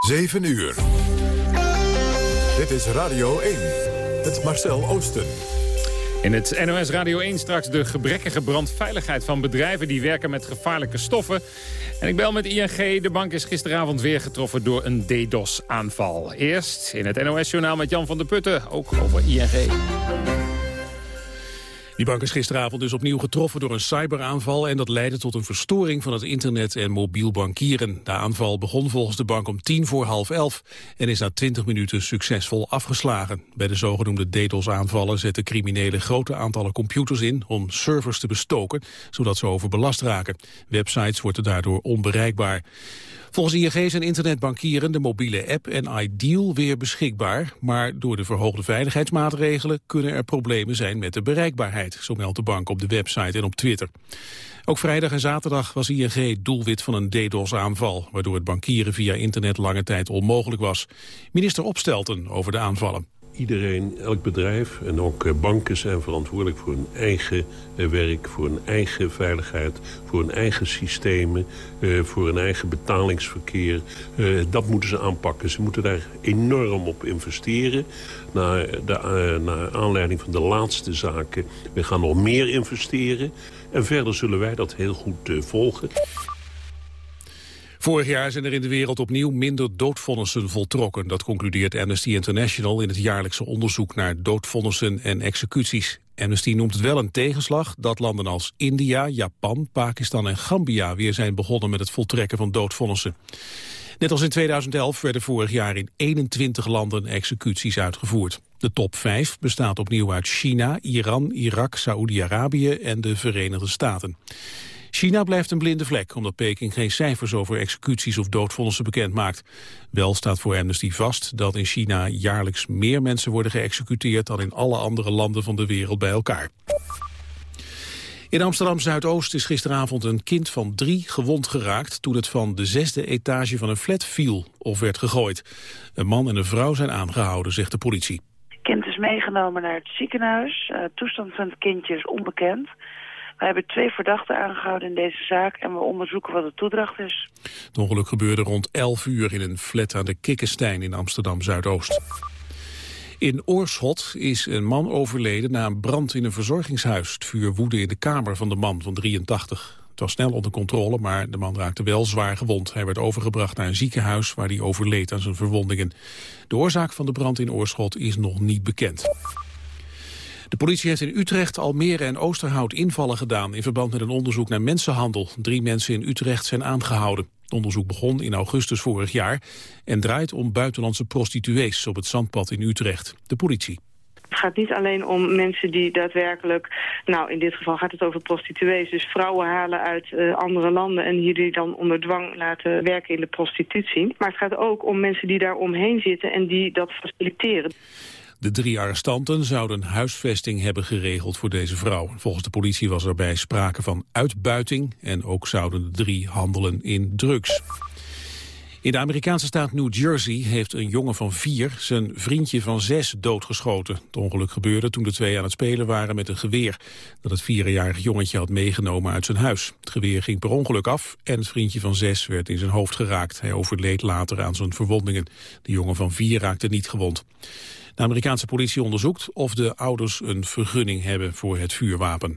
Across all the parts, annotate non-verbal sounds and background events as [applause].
7 uur. Dit is Radio 1. Het Marcel Oosten. In het NOS Radio 1 straks de gebrekkige brandveiligheid van bedrijven die werken met gevaarlijke stoffen. En ik bel met ING. De bank is gisteravond weer getroffen door een DDoS-aanval. Eerst in het NOS-journaal met Jan van der Putten, ook over ING. Die bank is gisteravond dus opnieuw getroffen door een cyberaanval... en dat leidde tot een verstoring van het internet en mobiel bankieren. De aanval begon volgens de bank om tien voor half elf... en is na twintig minuten succesvol afgeslagen. Bij de zogenoemde DDoS-aanvallen zetten criminelen grote aantallen computers in... om servers te bestoken, zodat ze overbelast raken. Websites worden daardoor onbereikbaar. Volgens ING zijn internetbankieren, de mobiele app en Ideal weer beschikbaar. Maar door de verhoogde veiligheidsmaatregelen kunnen er problemen zijn met de bereikbaarheid. Zo meldt de bank op de website en op Twitter. Ook vrijdag en zaterdag was ING doelwit van een DDoS-aanval... waardoor het bankieren via internet lange tijd onmogelijk was. Minister Opstelten over de aanvallen iedereen, elk bedrijf en ook eh, banken zijn verantwoordelijk voor hun eigen eh, werk, voor hun eigen veiligheid, voor hun eigen systemen, eh, voor hun eigen betalingsverkeer. Dat moeten ze aanpakken. Ze moeten daar enorm op investeren. Naar, de, naar aanleiding van de laatste zaken, we gaan nog meer investeren. En verder zullen wij dat heel goed volgen. Vorig jaar zijn er in de wereld opnieuw minder doodvonnissen voltrokken. Dat concludeert Amnesty International in het jaarlijkse onderzoek naar doodvonnissen en executies. Amnesty noemt het wel een tegenslag dat landen als India, Japan, Pakistan en Gambia weer zijn begonnen met het voltrekken van doodvonnissen. Net als in 2011 werden vorig jaar in 21 landen executies uitgevoerd. De top 5 bestaat opnieuw uit China, Iran, Irak, Saoedi-Arabië en de Verenigde Staten. China blijft een blinde vlek, omdat Peking geen cijfers over executies of doodvonnissen bekend maakt. Wel staat voor Amnesty vast dat in China jaarlijks meer mensen worden geëxecuteerd dan in alle andere landen van de wereld bij elkaar. In Amsterdam-Zuidoost is gisteravond een kind van drie gewond geraakt... toen het van de zesde etage van een flat viel of werd gegooid. Een man en een vrouw zijn aangehouden, zegt de politie. Het kind is meegenomen naar het ziekenhuis. Uh, toestand van het kindje is onbekend. We hebben twee verdachten aangehouden in deze zaak en we onderzoeken wat de toedracht is. Het ongeluk gebeurde rond 11 uur in een flat aan de Kikkenstein in Amsterdam-Zuidoost. In Oorschot is een man overleden na een brand in een verzorgingshuis. Het vuur woedde in de kamer van de man van 83. Het was snel onder controle, maar de man raakte wel zwaar gewond. Hij werd overgebracht naar een ziekenhuis waar hij overleed aan zijn verwondingen. De oorzaak van de brand in Oorschot is nog niet bekend. De politie heeft in Utrecht, Almere en Oosterhout invallen gedaan... in verband met een onderzoek naar mensenhandel. Drie mensen in Utrecht zijn aangehouden. Het onderzoek begon in augustus vorig jaar... en draait om buitenlandse prostituees op het Zandpad in Utrecht. De politie. Het gaat niet alleen om mensen die daadwerkelijk, nou in dit geval gaat het over prostituees, dus vrouwen halen uit uh, andere landen en hier die dan onder dwang laten werken in de prostitutie. Maar het gaat ook om mensen die daar omheen zitten en die dat faciliteren. De drie arrestanten zouden huisvesting hebben geregeld voor deze vrouw. Volgens de politie was erbij sprake van uitbuiting... en ook zouden de drie handelen in drugs. In de Amerikaanse staat New Jersey heeft een jongen van vier zijn vriendje van zes doodgeschoten. Het ongeluk gebeurde toen de twee aan het spelen waren met een geweer dat het vierjarige jongetje had meegenomen uit zijn huis. Het geweer ging per ongeluk af en het vriendje van zes werd in zijn hoofd geraakt. Hij overleed later aan zijn verwondingen. De jongen van vier raakte niet gewond. De Amerikaanse politie onderzoekt of de ouders een vergunning hebben voor het vuurwapen.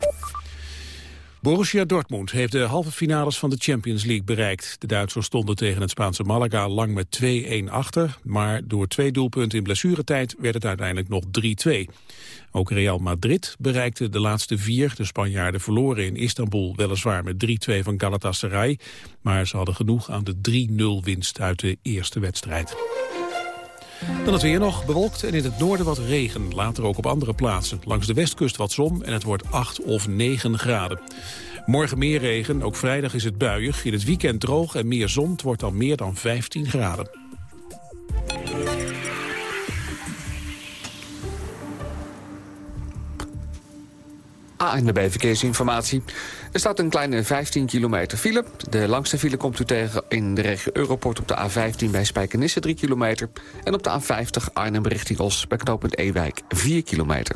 Borussia Dortmund heeft de halve finales van de Champions League bereikt. De Duitsers stonden tegen het Spaanse Malaga lang met 2-1 achter. Maar door twee doelpunten in blessuretijd werd het uiteindelijk nog 3-2. Ook Real Madrid bereikte de laatste vier. De Spanjaarden verloren in Istanbul weliswaar met 3-2 van Galatasaray. Maar ze hadden genoeg aan de 3-0 winst uit de eerste wedstrijd. Dan het weer nog, bewolkt en in het noorden wat regen. Later ook op andere plaatsen. Langs de westkust wat zon en het wordt 8 of 9 graden. Morgen meer regen, ook vrijdag is het buiig. In het weekend droog en meer zon. Het wordt dan meer dan 15 graden. ANWB Verkeersinformatie. Er staat een kleine 15 kilometer file. De langste file komt u tegen in de regio Europort op de A15 bij Spijkenisse 3 kilometer. En op de A50 Arnhem richting Os bij knooppunt Ewijk 4 kilometer.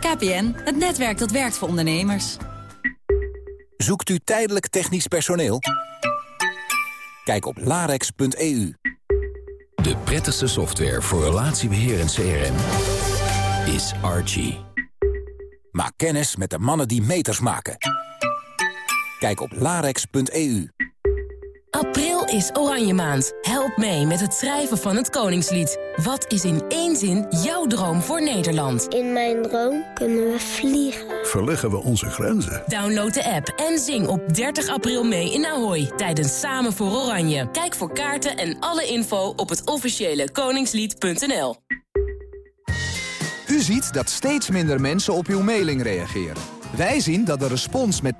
KPN, het netwerk dat werkt voor ondernemers. Zoekt u tijdelijk technisch personeel? Kijk op larex.eu. De prettigste software voor relatiebeheer en CRM is Archie. Maak kennis met de mannen die meters maken. Kijk op larex.eu. April is Oranje Maand. Help mee met het schrijven van het Koningslied. Wat is in één zin jouw droom voor Nederland? In mijn droom kunnen we vliegen. Verleggen we onze grenzen. Download de app en zing op 30 april mee in Ahoy tijdens Samen voor Oranje. Kijk voor kaarten en alle info op het officiële koningslied.nl. U ziet dat steeds minder mensen op uw mailing reageren. Wij zien dat de respons met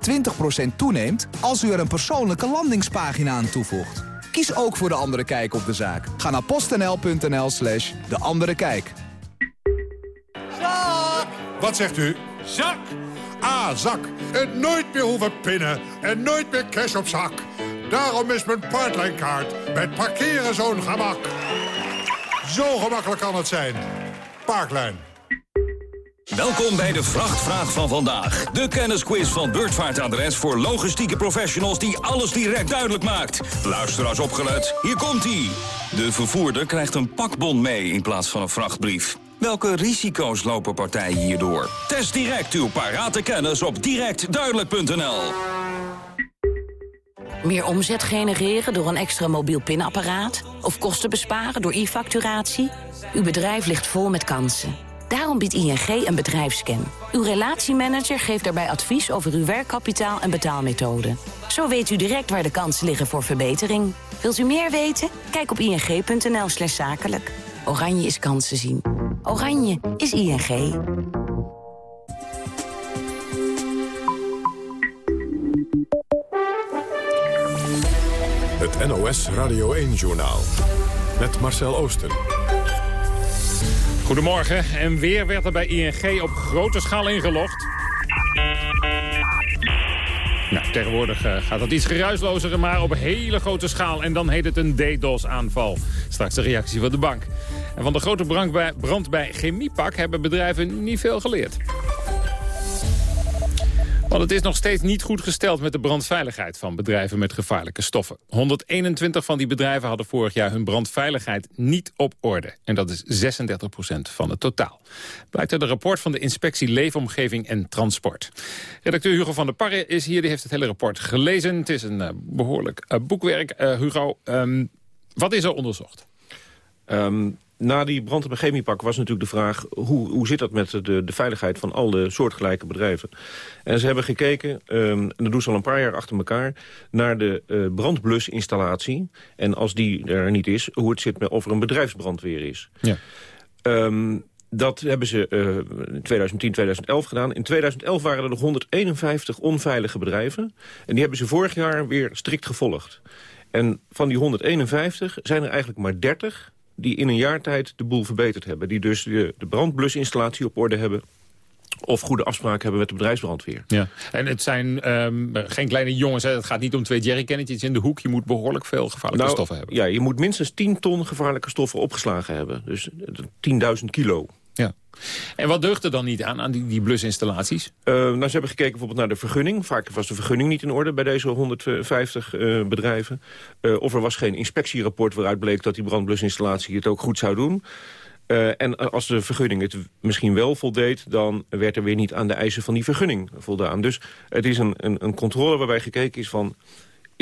20% toeneemt als u er een persoonlijke landingspagina aan toevoegt. Kies ook voor De Andere Kijk op de zaak. Ga naar postnl.nl slash De Andere Kijk. Zak! Wat zegt u? Zak! Ah, zak. En nooit meer hoeven pinnen. En nooit meer cash op zak. Daarom is mijn Parklijnkaart met parkeren zo'n gemak. Zo gemakkelijk kan het zijn. Parklijn. Welkom bij de Vrachtvraag van vandaag. De kennisquiz van Beurtvaartadres voor logistieke professionals die alles direct duidelijk maakt. Luister als opgelet, hier komt-ie. De vervoerder krijgt een pakbon mee in plaats van een vrachtbrief. Welke risico's lopen partijen hierdoor? Test direct uw parate kennis op directduidelijk.nl. Meer omzet genereren door een extra mobiel pinapparaat? Of kosten besparen door e-facturatie? Uw bedrijf ligt vol met kansen. Daarom biedt ING een bedrijfscan. Uw relatiemanager geeft daarbij advies over uw werkkapitaal en betaalmethode. Zo weet u direct waar de kansen liggen voor verbetering. Wilt u meer weten? Kijk op ing.nl slash zakelijk. Oranje is kansen zien. Oranje is ING. Het NOS Radio 1-journaal. Met Marcel Oosten. Goedemorgen. En weer werd er bij ING op grote schaal ingelogd. Nou, tegenwoordig uh, gaat dat iets geruislozer, maar op hele grote schaal. En dan heet het een DDoS-aanval. Straks de reactie van de bank. En van de grote brand bij, brand bij Chemiepak hebben bedrijven niet veel geleerd. Want het is nog steeds niet goed gesteld met de brandveiligheid van bedrijven met gevaarlijke stoffen. 121 van die bedrijven hadden vorig jaar hun brandveiligheid niet op orde. En dat is 36% van het totaal. Blijkt uit een rapport van de Inspectie Leefomgeving en Transport. Redacteur Hugo van der Parre is hier, die heeft het hele rapport gelezen. Het is een uh, behoorlijk uh, boekwerk. Uh, Hugo, um, wat is er onderzocht? Um na die brand op een chemiepak was natuurlijk de vraag... hoe, hoe zit dat met de, de veiligheid van al de soortgelijke bedrijven? En ze hebben gekeken, um, en dat doen ze al een paar jaar achter elkaar... naar de uh, brandblusinstallatie. En als die er niet is, hoe het zit met of er een bedrijfsbrandweer is. Ja. Um, dat hebben ze uh, in 2010, 2011 gedaan. In 2011 waren er nog 151 onveilige bedrijven. En die hebben ze vorig jaar weer strikt gevolgd. En van die 151 zijn er eigenlijk maar 30 die in een jaar tijd de boel verbeterd hebben. Die dus de, de brandblusinstallatie op orde hebben of goede afspraken hebben met de bedrijfsbrandweer. Ja. En het zijn um, geen kleine jongens. Hè? Het gaat niet om twee jerrycannetjes in de hoek. Je moet behoorlijk veel gevaarlijke nou, stoffen hebben. Ja, je moet minstens 10 ton gevaarlijke stoffen opgeslagen hebben. Dus 10.000 kilo. En wat deugt er dan niet aan, aan die, die blusinstallaties? Uh, nou, ze hebben gekeken bijvoorbeeld naar de vergunning. Vaak was de vergunning niet in orde bij deze 150 uh, bedrijven. Uh, of er was geen inspectierapport waaruit bleek dat die brandblusinstallatie het ook goed zou doen. En als de vergunning het misschien wel voldeed... dan werd er weer niet aan de eisen van die vergunning voldaan. Dus het is een, een, een controle waarbij gekeken is van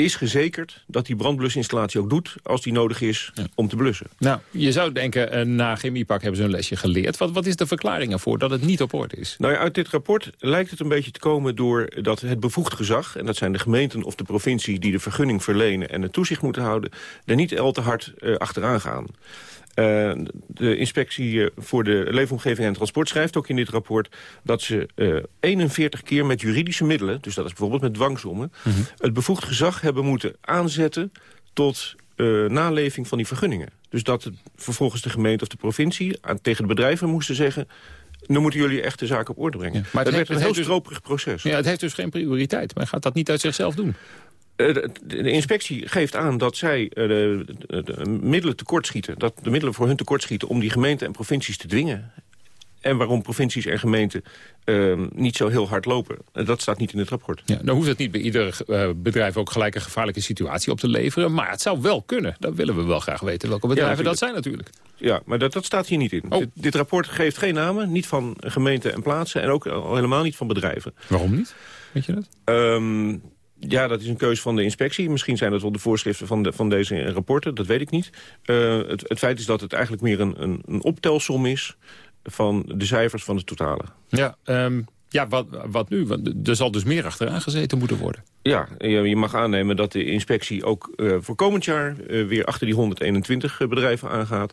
is gezekerd dat die brandblusinstallatie ook doet... als die nodig is ja. om te blussen. Nou, je zou denken, uh, na Chemiepak hebben ze een lesje geleerd. Wat, wat is de verklaring ervoor dat het niet op orde is? Nou ja, uit dit rapport lijkt het een beetje te komen door dat het bevoegd gezag... en dat zijn de gemeenten of de provincie die de vergunning verlenen... en het toezicht moeten houden, er niet al te hard uh, achteraan gaan. Uh, de inspectie voor de leefomgeving en transport schrijft ook in dit rapport... dat ze uh, 41 keer met juridische middelen, dus dat is bijvoorbeeld met dwangsommen... Mm -hmm. het bevoegd gezag hebben moeten aanzetten tot uh, naleving van die vergunningen. Dus dat het, vervolgens de gemeente of de provincie aan, tegen de bedrijven moesten zeggen... dan moeten jullie echt de zaak op orde brengen. Ja, maar het dat werd een heel dus, stroperig proces. Ja, het heeft dus geen prioriteit, maar gaat dat niet uit zichzelf doen? Uh, de, inspectie geeft aan dat zij uh, de, de, de, middelen tekortschieten... dat de middelen voor hun tekortschieten om die gemeenten en provincies te dwingen en waarom provincies en gemeenten uh, niet zo heel hard lopen. Dat staat niet in het rapport. Ja, dan hoeft het niet bij ieder uh, bedrijf ook gelijk een gevaarlijke situatie op te leveren. Maar het zou wel kunnen. Dan willen we wel graag weten welke bedrijven ja, dat zijn natuurlijk. Ja, maar dat, dat staat hier niet in. Oh. Dit, dit, rapport geeft geen namen, niet van gemeenten en plaatsen... en ook al helemaal niet van bedrijven. Waarom niet? Weet je dat? Um, ja, dat is een keuze van de inspectie. Misschien zijn dat wel de voorschriften van, de, van deze rapporten, dat weet ik niet. Uh, het, het feit is dat het eigenlijk meer een, een, een optelsom is van de cijfers van het totale. Ja, um, ja wat, wat nu? Want er zal dus meer achteraan gezeten moeten worden. Ja, je mag aannemen dat de inspectie ook uh, voor komend jaar... Uh, weer achter die 121 bedrijven aangaat.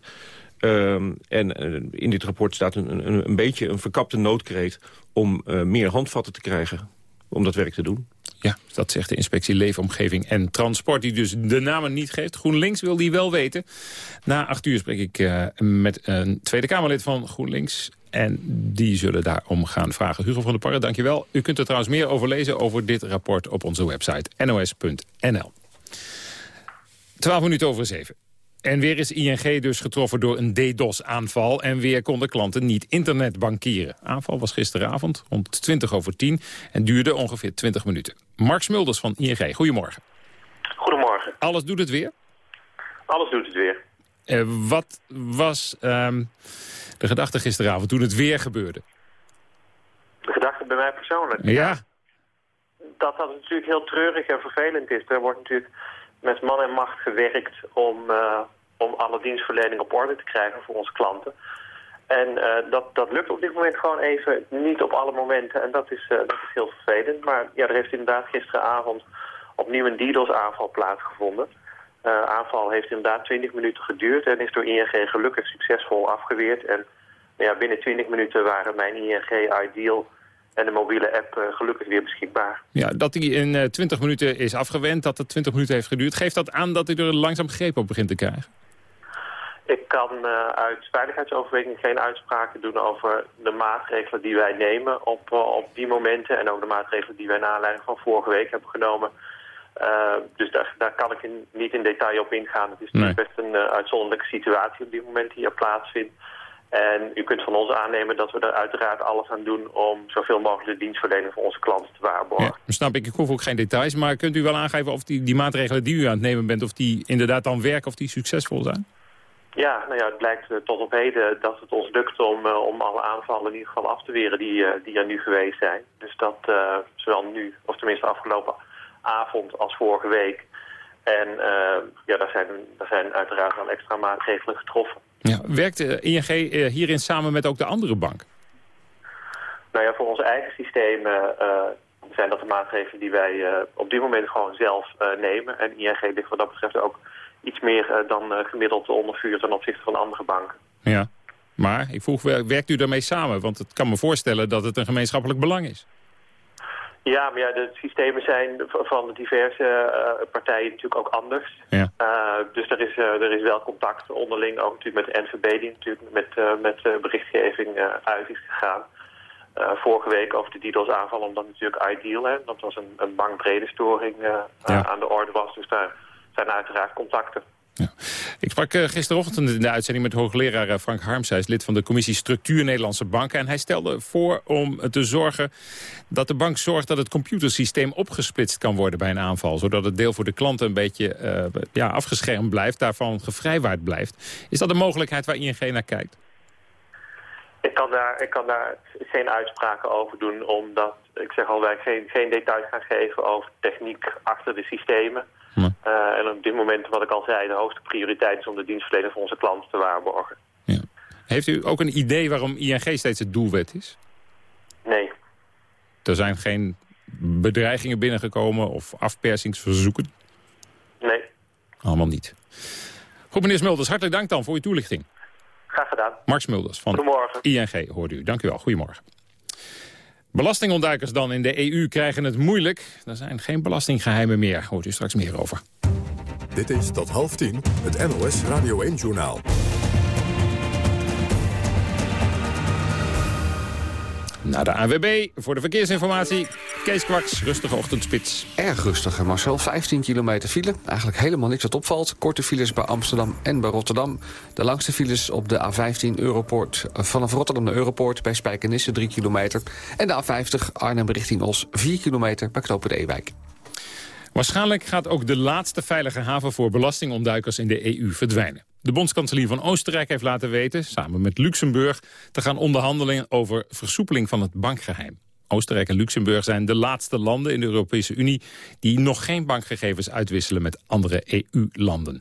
Um, en uh, in dit rapport staat een, een, een beetje een verkapte noodkreet... om meer handvatten te krijgen om dat werk te doen. Ja, dat zegt de inspectie Leefomgeving en Transport... die dus de namen niet geeft. GroenLinks wil die wel weten. Na acht uur spreek ik uh, met een Tweede Kamerlid van GroenLinks... En die zullen daarom gaan vragen. Hugo van der Parre, dankjewel. U kunt er trouwens meer over lezen over dit rapport op onze website nos.nl. 12 minuten over 7. En weer is ING dus getroffen door een DDoS-aanval... en weer konden klanten niet internetbankieren. Aanval was gisteravond rond 20 over 10 en duurde ongeveer 20 minuten. Mark Smulders van ING, goedemorgen. Goedemorgen. Alles doet het weer? Alles doet het weer. Uh, wat was um, de gedachte gisteravond toen het weer gebeurde? De gedachte bij mij persoonlijk? Ja. Dat dat natuurlijk heel treurig en vervelend is. Er wordt natuurlijk met man en macht gewerkt om, uh, om alle dienstverlening op orde te krijgen voor onze klanten. En uh, dat, dat lukt op dit moment gewoon even niet op alle momenten. En dat is, uh, dat is heel vervelend. Maar ja, er heeft inderdaad gisteravond opnieuw een DDoS-aanval plaatsgevonden. Uh, aanval heeft inderdaad 20 minuten geduurd en is door ING gelukkig succesvol afgeweerd. En ja, binnen 20 minuten waren mijn ING Ideal en de mobiele app uh, gelukkig weer beschikbaar. Ja, dat die in uh, 20 minuten is afgewend, dat het 20 minuten heeft geduurd... geeft dat aan dat u er langzaam greep op begint te krijgen? Ik kan uh, uit veiligheidsoverweging geen uitspraken doen over de maatregelen die wij nemen op, op die momenten... en ook de maatregelen die wij naar aanleiding van vorige week hebben genomen... Uh, dus daar, daar, kan ik in, niet in detail op ingaan. Het is nee. best een uitzonderlijke situatie op dit moment die er plaatsvindt. En u kunt van ons aannemen dat we er uiteraard alles aan doen... om zoveel mogelijk de dienstverlening voor onze klanten te waarborgen. Ja, snap ik. Ik hoef ook geen details. Maar kunt u wel aangeven of die, die maatregelen die u aan het nemen bent... of die inderdaad dan werken of die succesvol zijn? Ja, nou ja, het blijkt uh, tot op heden dat het ons lukt om, uh, om alle aanvallen in ieder geval af te weren die, uh, die er nu geweest zijn. Dus dat zowel nu, of tenminste afgelopen avond als vorige week. En ja, daar zijn, daar zijn uiteraard wel extra maatregelen getroffen. Ja, werkt ING hierin samen met ook de andere banken? Nou ja, voor onze eigen systemen uh, zijn dat de maatregelen die wij uh, op dit moment gewoon zelf uh, nemen. En ING ligt wat dat betreft ook iets meer dan gemiddeld onder vuur ten opzichte van andere banken. Ja, maar ik vroeg, werkt u daarmee samen? Want het kan me voorstellen dat het een gemeenschappelijk belang is. Ja, maar ja, de systemen zijn van de diverse uh, partijen natuurlijk ook anders. Ja. Uh, dus er is, uh, er is wel contact onderling, ook natuurlijk met de NVB... die natuurlijk met, met berichtgeving uit is gegaan. vorige week over de DDoS-aanval, omdat natuurlijk Ideal... Hè, dat was een, een bankbrede storing ja. aan de orde was. Dus daar zijn uiteraard contacten. Ja. Ik sprak uh, gisterochtend in de uitzending met hoogleraar uh, Frank Harms. Hij is lid van de commissie Structuur Nederlandse Banken. En hij stelde voor om te zorgen dat de bank zorgt dat het computersysteem opgesplitst kan worden bij een aanval. Zodat het deel voor de klanten een beetje uh, ja, afgeschermd blijft, daarvan gevrijwaard blijft. Is dat een mogelijkheid waar ING naar kijkt? Ik kan daar, ik kan daar geen uitspraken over doen, omdat ik zeg al, wij geen, geen details gaan geven over techniek achter de systemen. Uh, en op dit moment, wat ik al zei, de hoogste prioriteit is om de dienstverlening voor onze klanten te waarborgen. Ja. Heeft u ook een idee waarom ING steeds het doelwet is? Nee. Er zijn geen bedreigingen binnengekomen of afpersingsverzoeken? Nee. Allemaal niet. Goed, meneer Smulders, hartelijk dank dan voor uw toelichting. Graag gedaan. Mark Smulders van. ING hoorde u. Dank u wel. Goedemorgen. Belastingontduikers dan in de EU krijgen het moeilijk. Er zijn geen belastinggeheimen meer. Hoort u straks meer over. Dit is tot half tien het NOS Radio 1-journaal. Naar de AWB voor de verkeersinformatie. Kees Kwaks, rustige ochtendspits. Erg rustig, Marcel. 15 kilometer file. Eigenlijk helemaal niks wat opvalt. Korte files bij Amsterdam en bij Rotterdam. De langste files op de A15 Europoort. eh, Vanaf Rotterdam naar Europoort bij Spijkenisse 3 kilometer. En de A50 Arnhem richting Os 4 kilometer bij Knopen de Ewijk. Waarschijnlijk gaat ook de laatste veilige haven voor belastingontduikers in de EU verdwijnen. De bondskanselier van Oostenrijk heeft laten weten, samen met Luxemburg, te gaan onderhandelen over versoepeling van het bankgeheim. Oostenrijk en Luxemburg zijn de laatste landen in de Europese Unie die nog geen bankgegevens uitwisselen met andere EU-landen.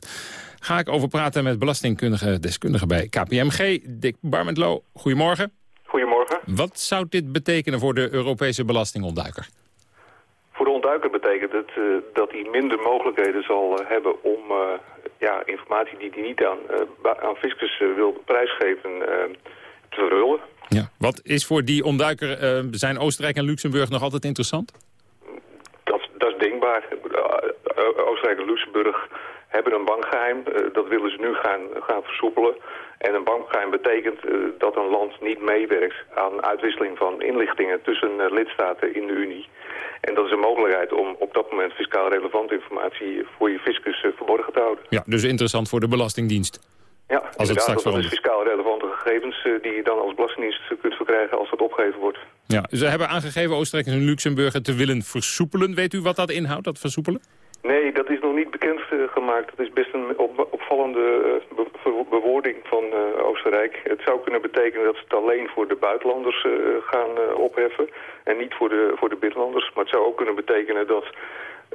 Ga ik over praten met belastingkundige deskundige bij KPMG, Dick Barmentlo. Goedemorgen. Goedemorgen. Wat zou dit betekenen voor de Europese belastingontduiker? Voor de ontduiker betekent het eh, dat hij minder mogelijkheden zal eh, hebben om eh, ja, informatie die hij niet aan, aan fiscus wil prijsgeven te verhullen. Ja. Wat is voor die ontduiker, eh, zijn Oostenrijk en Luxemburg nog altijd interessant? Dat, dat is denkbaar. Eh, eh, Oostenrijk en Luxemburg hebben een bankgeheim. Eh, dat willen ze nu gaan, gaan versoepelen. En een bankgeheim betekent dat een land niet meewerkt aan uitwisseling van inlichtingen tussen lidstaten in de Unie. En dat is een mogelijkheid om op dat moment fiscaal relevante informatie voor je fiscus verborgen te houden. Ja, dus interessant voor de Belastingdienst. Ja, het inderdaad, straks dat is fiscaal relevante gegevens eh, die je dan als belastingdienst kunt verkrijgen als dat opgegeven wordt. Ja, ze hebben aangegeven Oostenrijk en Luxemburg het te willen versoepelen. Weet u wat dat inhoudt, dat versoepelen? Nee, dat is nog niet bekend eh, gemaakt. Dat is best een op- opvallende eh, be- be- bewoording van Oostenrijk. Het zou kunnen betekenen dat ze het alleen voor de buitenlanders gaan opheffen en niet voor de, voor de binnenlanders. Maar het zou ook kunnen betekenen dat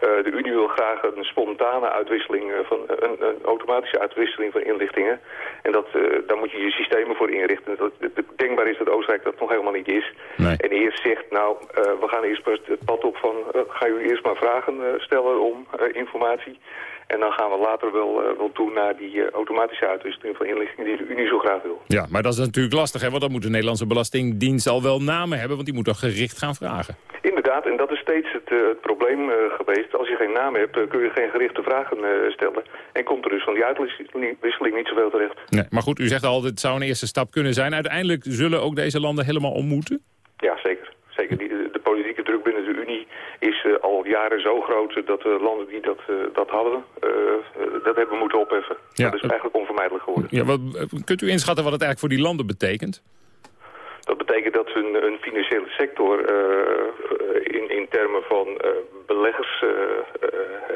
de Unie wil graag een spontane uitwisseling, eh, van, een, een automatische uitwisseling van inlichtingen. En dat, eh, daar moet je je systemen voor inrichten. Dat, het denkbaar is dat Oostenrijk dat nog helemaal niet is. En eerst zegt, nou, eh, we gaan eerst maar het pad op van, eh, ga u eerst maar vragen eh, stellen om eh, informatie. En dan gaan we later wel, eh, wel toe naar die eh, automatische uitwisseling van inlichtingen die de Unie zo graag wil. Ja, maar dat is natuurlijk lastig, hè? want dan moet de Nederlandse Belastingdienst al wel namen hebben... want die moet toch gericht gaan vragen. Inderdaad, en dat is steeds het, eh, het probleem eh, geweest. Als je geen naam hebt, eh, kun je geen gerichte vragen stellen. En komt er dus van die uitwisseling niet zoveel terecht. Nee, maar goed, u zegt al, dit zou een eerste stap kunnen zijn. Uiteindelijk zullen ook deze landen helemaal ontmoeten? Ja, zeker. zeker. De, de politieke druk binnen de Unie is al jaren zo groot dat de landen die dat, dat hadden, dat hebben moeten opheffen. Ja, dat is eigenlijk onvermijdelijk geworden. Ja, wat, kunt u inschatten wat het eigenlijk voor die landen betekent? Dat betekent dat hun, hun financiële sector eh, in, in termen van eh, beleggers eh, eh,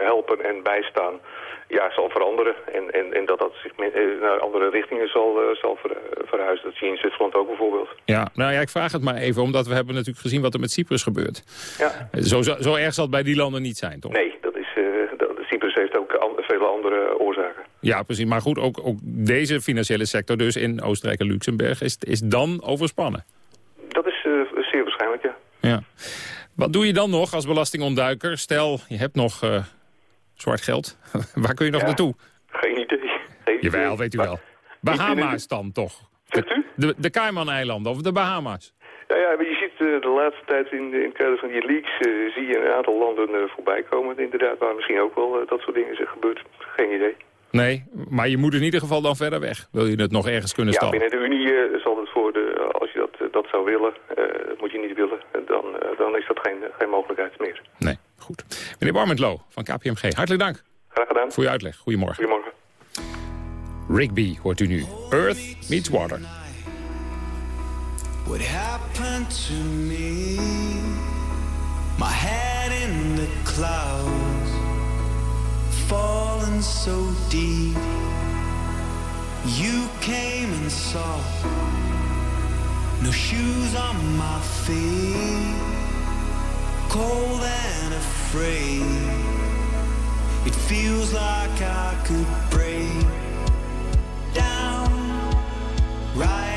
helpen en bijstaan ja, zal veranderen. En, en, en dat dat zich eh, naar andere richtingen zal, eh, zal ver- verhuizen. Dat zie je in Zwitserland ook bijvoorbeeld. Ja, nou ja, ik vraag het maar even, omdat we hebben natuurlijk gezien wat er met Cyprus gebeurt. Ja. Zo, zo, zo erg zal het bij die landen niet zijn, toch? Nee, dat is, eh, dat, Cyprus heeft ook an- vele andere oorzaken. Ja, precies. Maar goed, ook, ook deze financiële sector dus in Oostenrijk en Luxemburg is, is dan overspannen. Dat is eh, zeer waarschijnlijk, ja. Ja. Wat doe je dan nog als belastingontduiker? Stel, je hebt nog eh, zwart geld. [laughs] Waar kun je nog Ja. naartoe? Geen idee. Geen idee. Jawel, weet u wel. Bahama's dan toch? De, de, de Cayman-eilanden of de Bahama's? Ja, ja, maar je ziet eh, de laatste tijd in, in het kader van die leaks... eh, zie je een aantal landen eh, voorbij komen. Inderdaad, waar misschien ook wel dat soort dingen zijn gebeurd. Geen idee. Nee, maar je moet in ieder geval dan verder weg. Wil je het nog ergens kunnen Ja, stallen? binnen de Unie zal het voor de... Als je dat, dat zou willen, dat moet je niet willen... dan, dan is dat geen, geen mogelijkheid meer. Nee, goed. Meneer Barmentlo van KPMG, hartelijk dank. Graag gedaan. Voor uw uitleg. Goedemorgen. Goedemorgen. Rigby hoort u nu. Earth meets water. What happened to me? My head in the clouds, falling so deep. You came and saw, no shoes on my feet, cold and afraid. It feels like I could break down right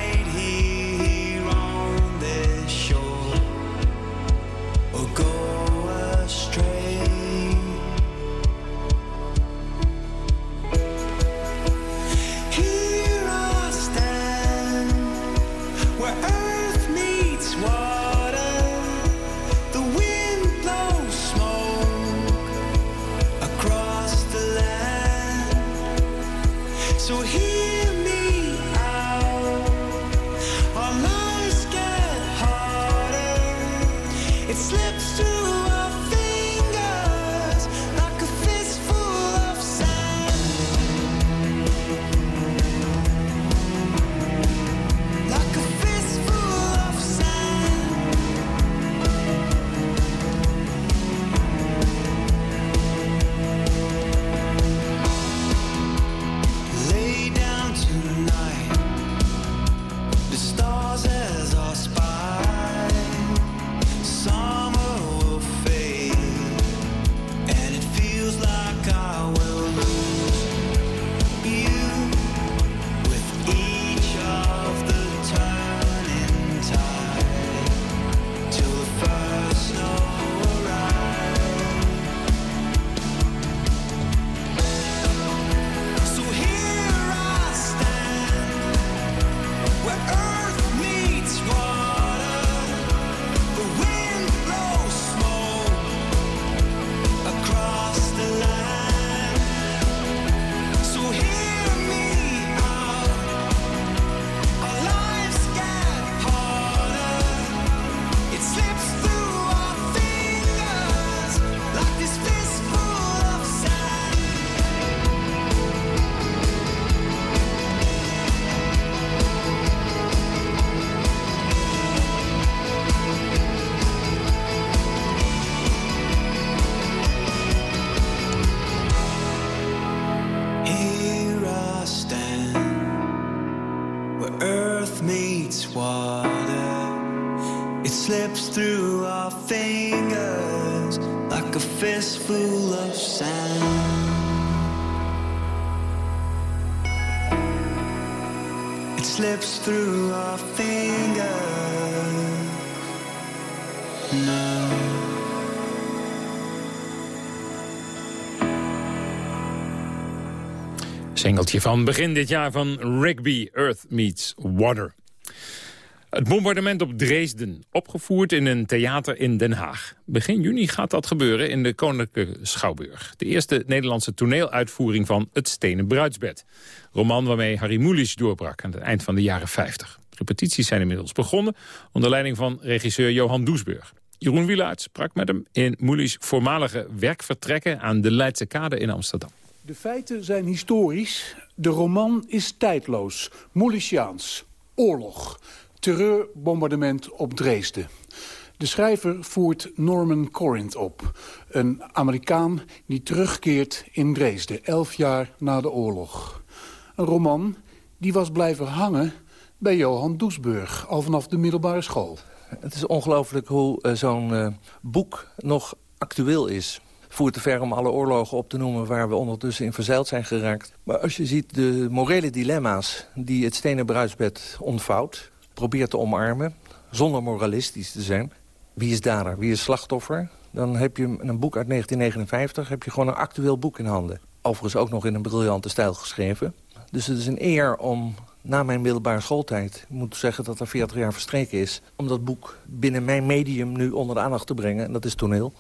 Singeltje van begin dit jaar van Rigby Earth Meets Water. Het bombardement op Dresden, opgevoerd in een theater in Den Haag. Begin juni gaat dat gebeuren in de Koninklijke Schouwburg. De eerste Nederlandse toneeluitvoering van Het Stenen Bruidsbed. Roman waarmee Harry Mulisch doorbrak aan het eind van de jaren 50. Repetities zijn inmiddels begonnen onder leiding van regisseur Johan Doesburg. Jeroen Wielaert sprak met hem in Mulisch voormalige werkvertrekken aan de Leidse Kade in Amsterdam. De feiten zijn historisch. De roman is tijdloos. Moliciaans. Oorlog. Terreurbombardement op Dresden. De schrijver voert Norman Corinth op. Een Amerikaan die terugkeert in Dresden, elf jaar na de oorlog. Een roman die was blijven hangen bij Johan Doesburg, al vanaf de middelbare school. Het is ongelooflijk hoe eh, zo'n eh, boek nog actueel is. Voert te ver om alle oorlogen op te noemen waar we ondertussen in verzeild zijn geraakt. Maar als je ziet de morele dilemma's die het stenen bruidsbed ontvouwt... probeert te omarmen, zonder moralistisch te zijn. Wie is dader, wie is slachtoffer? Dan heb je een boek uit 1959, heb je gewoon een actueel boek in handen. Overigens ook nog in een briljante stijl geschreven. Dus het is een eer om na mijn middelbare schooltijd... ik moet zeggen dat er 40 jaar verstreken is... om dat boek binnen mijn medium nu onder de aandacht te brengen. En dat is toneel.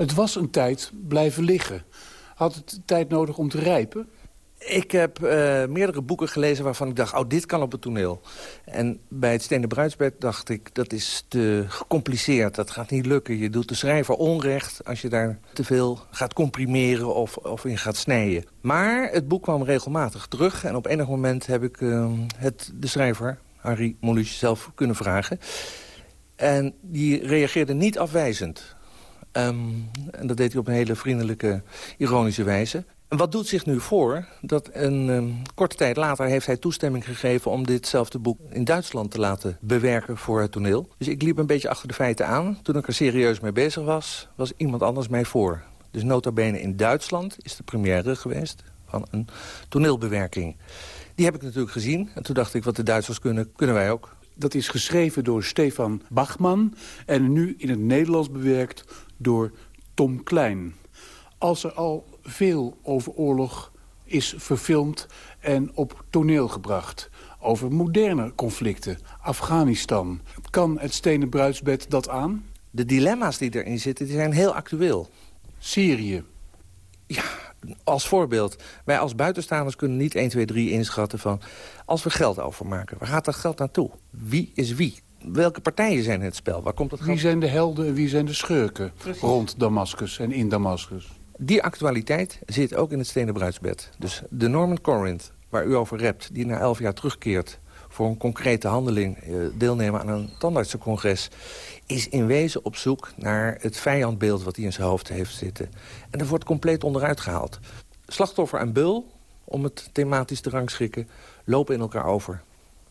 Het was een tijd blijven liggen. Had het tijd nodig om te rijpen? Ik heb eh, meerdere boeken gelezen waarvan ik dacht... oh, dit kan op het toneel. En bij het Stenen Bruidsbed dacht ik... dat is te gecompliceerd, dat gaat niet lukken. Je doet de schrijver onrecht als je daar te veel gaat comprimeren... of, of in gaat snijden. Maar het boek kwam regelmatig terug... en op enig moment heb ik eh, het, de schrijver, Harry Molisch, zelf kunnen vragen. En die reageerde niet afwijzend. Ehm, en dat deed hij op een hele vriendelijke, ironische wijze. En wat doet zich nu voor? Dat een um, korte tijd later heeft hij toestemming gegeven... om ditzelfde boek in Duitsland te laten bewerken voor het toneel. Dus ik liep een beetje achter de feiten aan. Toen ik er serieus mee bezig was, was iemand anders mij voor. Dus nota bene in Duitsland is de première geweest van een toneelbewerking. Die heb ik natuurlijk gezien. En toen dacht ik, wat de Duitsers kunnen, kunnen wij ook. Dat is geschreven door Stefan Bachman en nu in het Nederlands bewerkt door Tom Klein. Als er al veel over oorlog is verfilmd en op toneel gebracht. Over moderne conflicten, Afghanistan. Kan het stenen bruidsbed dat aan? De dilemma's die erin zitten, die zijn heel actueel. Syrië. Ja, Als voorbeeld, wij als buitenstaanders kunnen niet 1, 2, 3 inschatten van... als we geld overmaken, waar gaat dat geld naartoe? Wie is wie? Welke partijen zijn in het spel? Waar komt het geld? Wie zijn de helden en wie zijn de schurken rond Damascus en in Damascus? Die actualiteit zit ook in het stenen bruidsbed. Dus de Norman Corinth, waar u over hebt, die na elf jaar terugkeert voor een concrete handeling eh, deelnemen aan een tandartsencongres... is in wezen op zoek naar het vijandbeeld wat hij in zijn hoofd heeft zitten. En dat wordt compleet onderuit gehaald. Slachtoffer en beul, om het thematisch te rangschikken, lopen in elkaar over.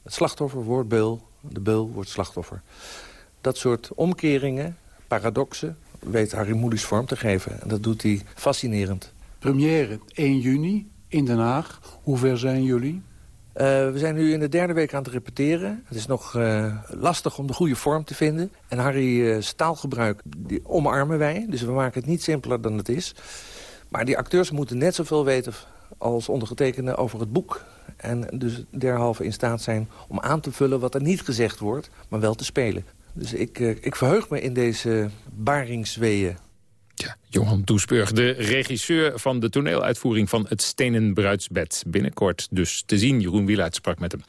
Het slachtoffer wordt beul, de beul wordt slachtoffer. Dat soort omkeringen, paradoxen, weet Harry Moelis vorm te geven. En dat doet hij fascinerend. Première 1 juni in Den Haag. Hoe ver zijn jullie? Uh, we zijn nu in de derde week aan het repeteren. Het is nog uh, lastig om de goede vorm te vinden. En Harry uh, staalgebruik die omarmen wij. Dus we maken het niet simpeler dan het is. Maar die acteurs moeten net zoveel weten als ondergetekende over het boek. En dus derhalve in staat zijn om aan te vullen wat er niet gezegd wordt, maar wel te spelen. Dus ik, ik verheug me in deze baringsweeën. Johan Doesburg, de regisseur van de toneeluitvoering van Het Stenen Bruidsbed. Binnenkort dus te zien. Jeroen Wieluid sprak met hem.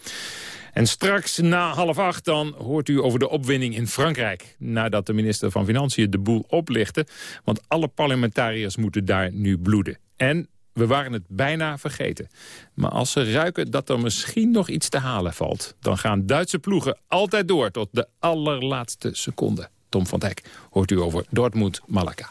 En straks na half acht dan hoort u over de opwinding in Frankrijk. Nadat de minister van Financiën de boel oplichtte. Want alle parlementariërs moeten daar nu bloeden. En we waren het bijna vergeten. Maar als ze ruiken dat er misschien nog iets te halen valt... dan gaan Duitse ploegen altijd door tot de allerlaatste seconde. Tom van Dijk hoort u over Dortmund-Malaga.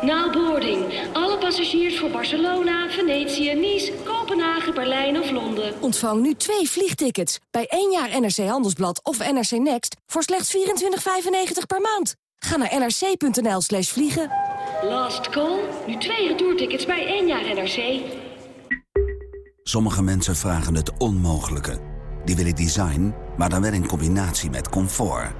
Now boarding. Alle passagiers voor Barcelona, Venetië, Nice, Kopenhagen, Berlijn of Londen. Ontvang nu twee vliegtickets bij één jaar NRC Handelsblad of NRC Next voor slechts 24,95 per maand. Ga naar nrc.nl slash vliegen. Last call. Nu twee retourtickets bij één jaar NRC. Sommige mensen vragen het onmogelijke. Die willen design, maar dan wel in combinatie met comfort.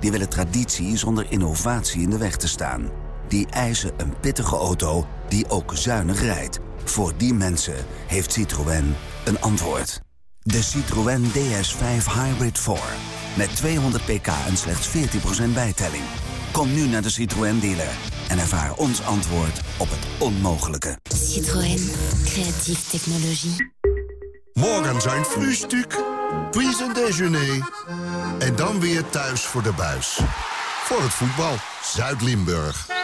Die willen traditie zonder innovatie in de weg te staan. Die eisen een pittige auto die ook zuinig rijdt. Voor die mensen heeft Citroën een antwoord. De Citroën DS5 Hybrid 4. Met 200 pk en slechts 14% bijtelling. Kom nu naar de Citroën dealer en ervaar ons antwoord op het onmogelijke. Citroën, creatieve technologie. Morgen zijn frühstuk, puis een déjeuner. En dan weer thuis voor de buis. Voor het voetbal, Zuid-Limburg.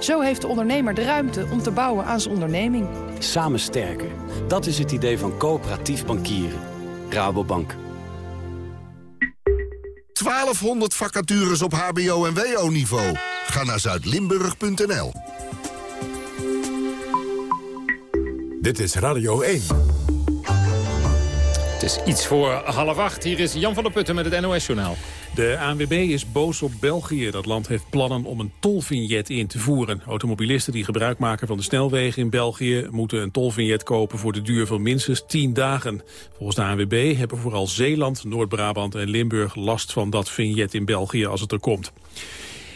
Zo heeft de ondernemer de ruimte om te bouwen aan zijn onderneming. Samen sterker. Dat is het idee van coöperatief bankieren. Rabobank. 1200 vacatures op hbo- en wo-niveau. Ga naar zuidlimburg.nl. Dit is Radio 1. Is iets voor half acht. Hier is Jan van der Putten met het NOS-journaal. De ANWB is boos op België. Dat land heeft plannen om een tolvignet in te voeren. Automobilisten die gebruik maken van de snelwegen in België... moeten een tolvignet kopen voor de duur van minstens 10 dagen. Volgens de ANWB hebben vooral Zeeland, Noord-Brabant en Limburg... last van dat vignet in België als het er komt.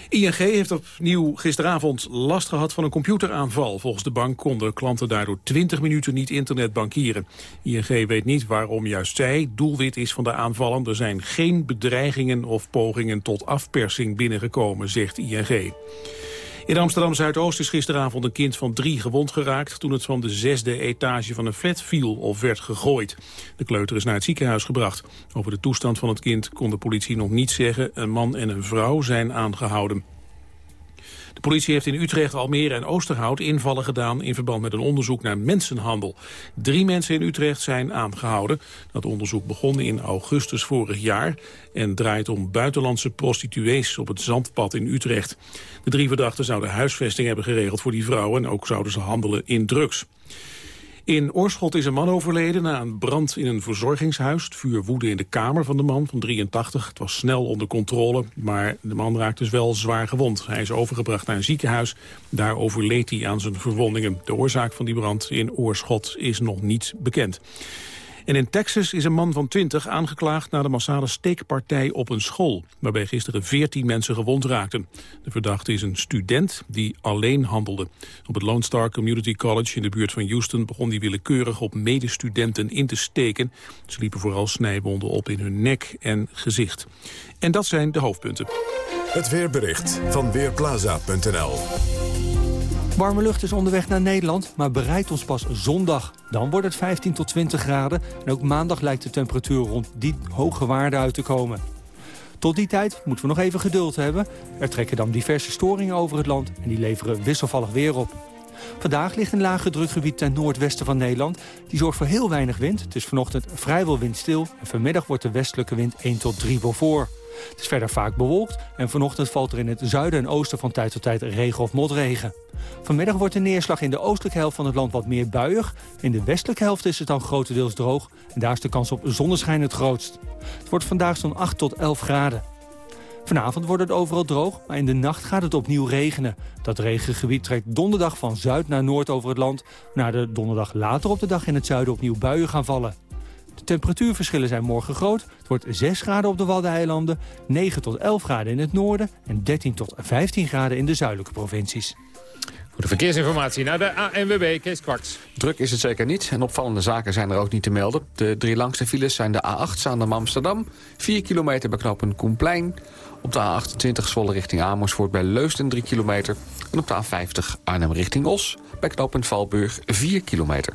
ING heeft opnieuw gisteravond last gehad van een computeraanval. Volgens de bank konden klanten daardoor 20 minuten niet internetbankieren. ING weet niet waarom juist zij doelwit is van de aanvallen. Er zijn geen bedreigingen of pogingen tot afpersing binnengekomen, zegt ING. In Amsterdam-Zuidoost is gisteravond een kind van drie gewond geraakt... toen het van de zesde etage van een flat viel of werd gegooid. De kleuter is naar het ziekenhuis gebracht. Over de toestand van het kind kon de politie nog niet zeggen. Een man en een vrouw zijn aangehouden. De politie heeft in Utrecht, Almere en Oosterhout invallen gedaan... in verband met een onderzoek naar mensenhandel. Drie mensen in Utrecht zijn aangehouden. Dat onderzoek begon in augustus vorig jaar... en draait om buitenlandse prostituees op het Zandpad in Utrecht. De drie verdachten zouden huisvesting hebben geregeld voor die vrouwen... en ook zouden ze handelen in drugs. In Oorschot is een man overleden na een brand in een verzorgingshuis. Het vuur woedde in de kamer van de man van 83. Het was snel onder controle, maar de man raakte dus wel zwaar gewond. Hij is overgebracht naar een ziekenhuis. Daar overleed hij aan zijn verwondingen. De oorzaak van die brand in Oorschot is nog niet bekend. En in Texas is een man van 20 aangeklaagd na de massale steekpartij op een school, waarbij gisteren 14 mensen gewond raakten. De verdachte is een student die alleen handelde. Op het Lone Star Community College in de buurt van Houston begon hij willekeurig op medestudenten in te steken. Ze liepen vooral snijwonden op in hun nek en gezicht. En dat zijn de hoofdpunten. Het weerbericht van Weerplaza.nl Warme lucht is onderweg naar Nederland, maar bereikt ons pas zondag. Dan wordt het 15 tot 20 graden en ook maandag lijkt de temperatuur rond die hoge waarde uit te komen. Tot die tijd moeten we nog even geduld hebben. Er trekken dan diverse storingen over het land en die leveren wisselvallig weer op. Vandaag ligt een lage drukgebied ten noordwesten van Nederland. Die zorgt voor heel weinig wind. Het is vanochtend vrijwel windstil en vanmiddag wordt de westelijke wind 1 tot 3 voor. Het is verder vaak bewolkt en vanochtend valt er in het zuiden en oosten van tijd tot tijd regen of motregen. Vanmiddag wordt de neerslag in de oostelijke helft van het land wat meer buiig. In de westelijke helft is het dan grotendeels droog en daar is de kans op zonneschijn het grootst. Het wordt vandaag zo'n 8 tot 11 graden. Vanavond wordt het overal droog, maar in de nacht gaat het opnieuw regenen. Dat regengebied trekt donderdag van zuid naar noord over het land... naar de donderdag later op de dag in het zuiden opnieuw buien gaan vallen. De temperatuurverschillen zijn morgen groot. Het wordt 6 graden op de Waddeneilanden, 9 tot 11 graden in het noorden... en 13 tot 15 graden in de zuidelijke provincies. Voor de verkeersinformatie naar de ANWB, Kees Kwaks. Druk is het zeker niet en opvallende zaken zijn er ook niet te melden. De drie langste files zijn de A8 Zaandam-Amsterdam... 4 kilometer bij knooppunt Koenplein... Op de A28 Zwolle richting Amersfoort bij Leusden 3 kilometer. En op de A50 Arnhem richting Os bij knooppunt Valburg 4 kilometer.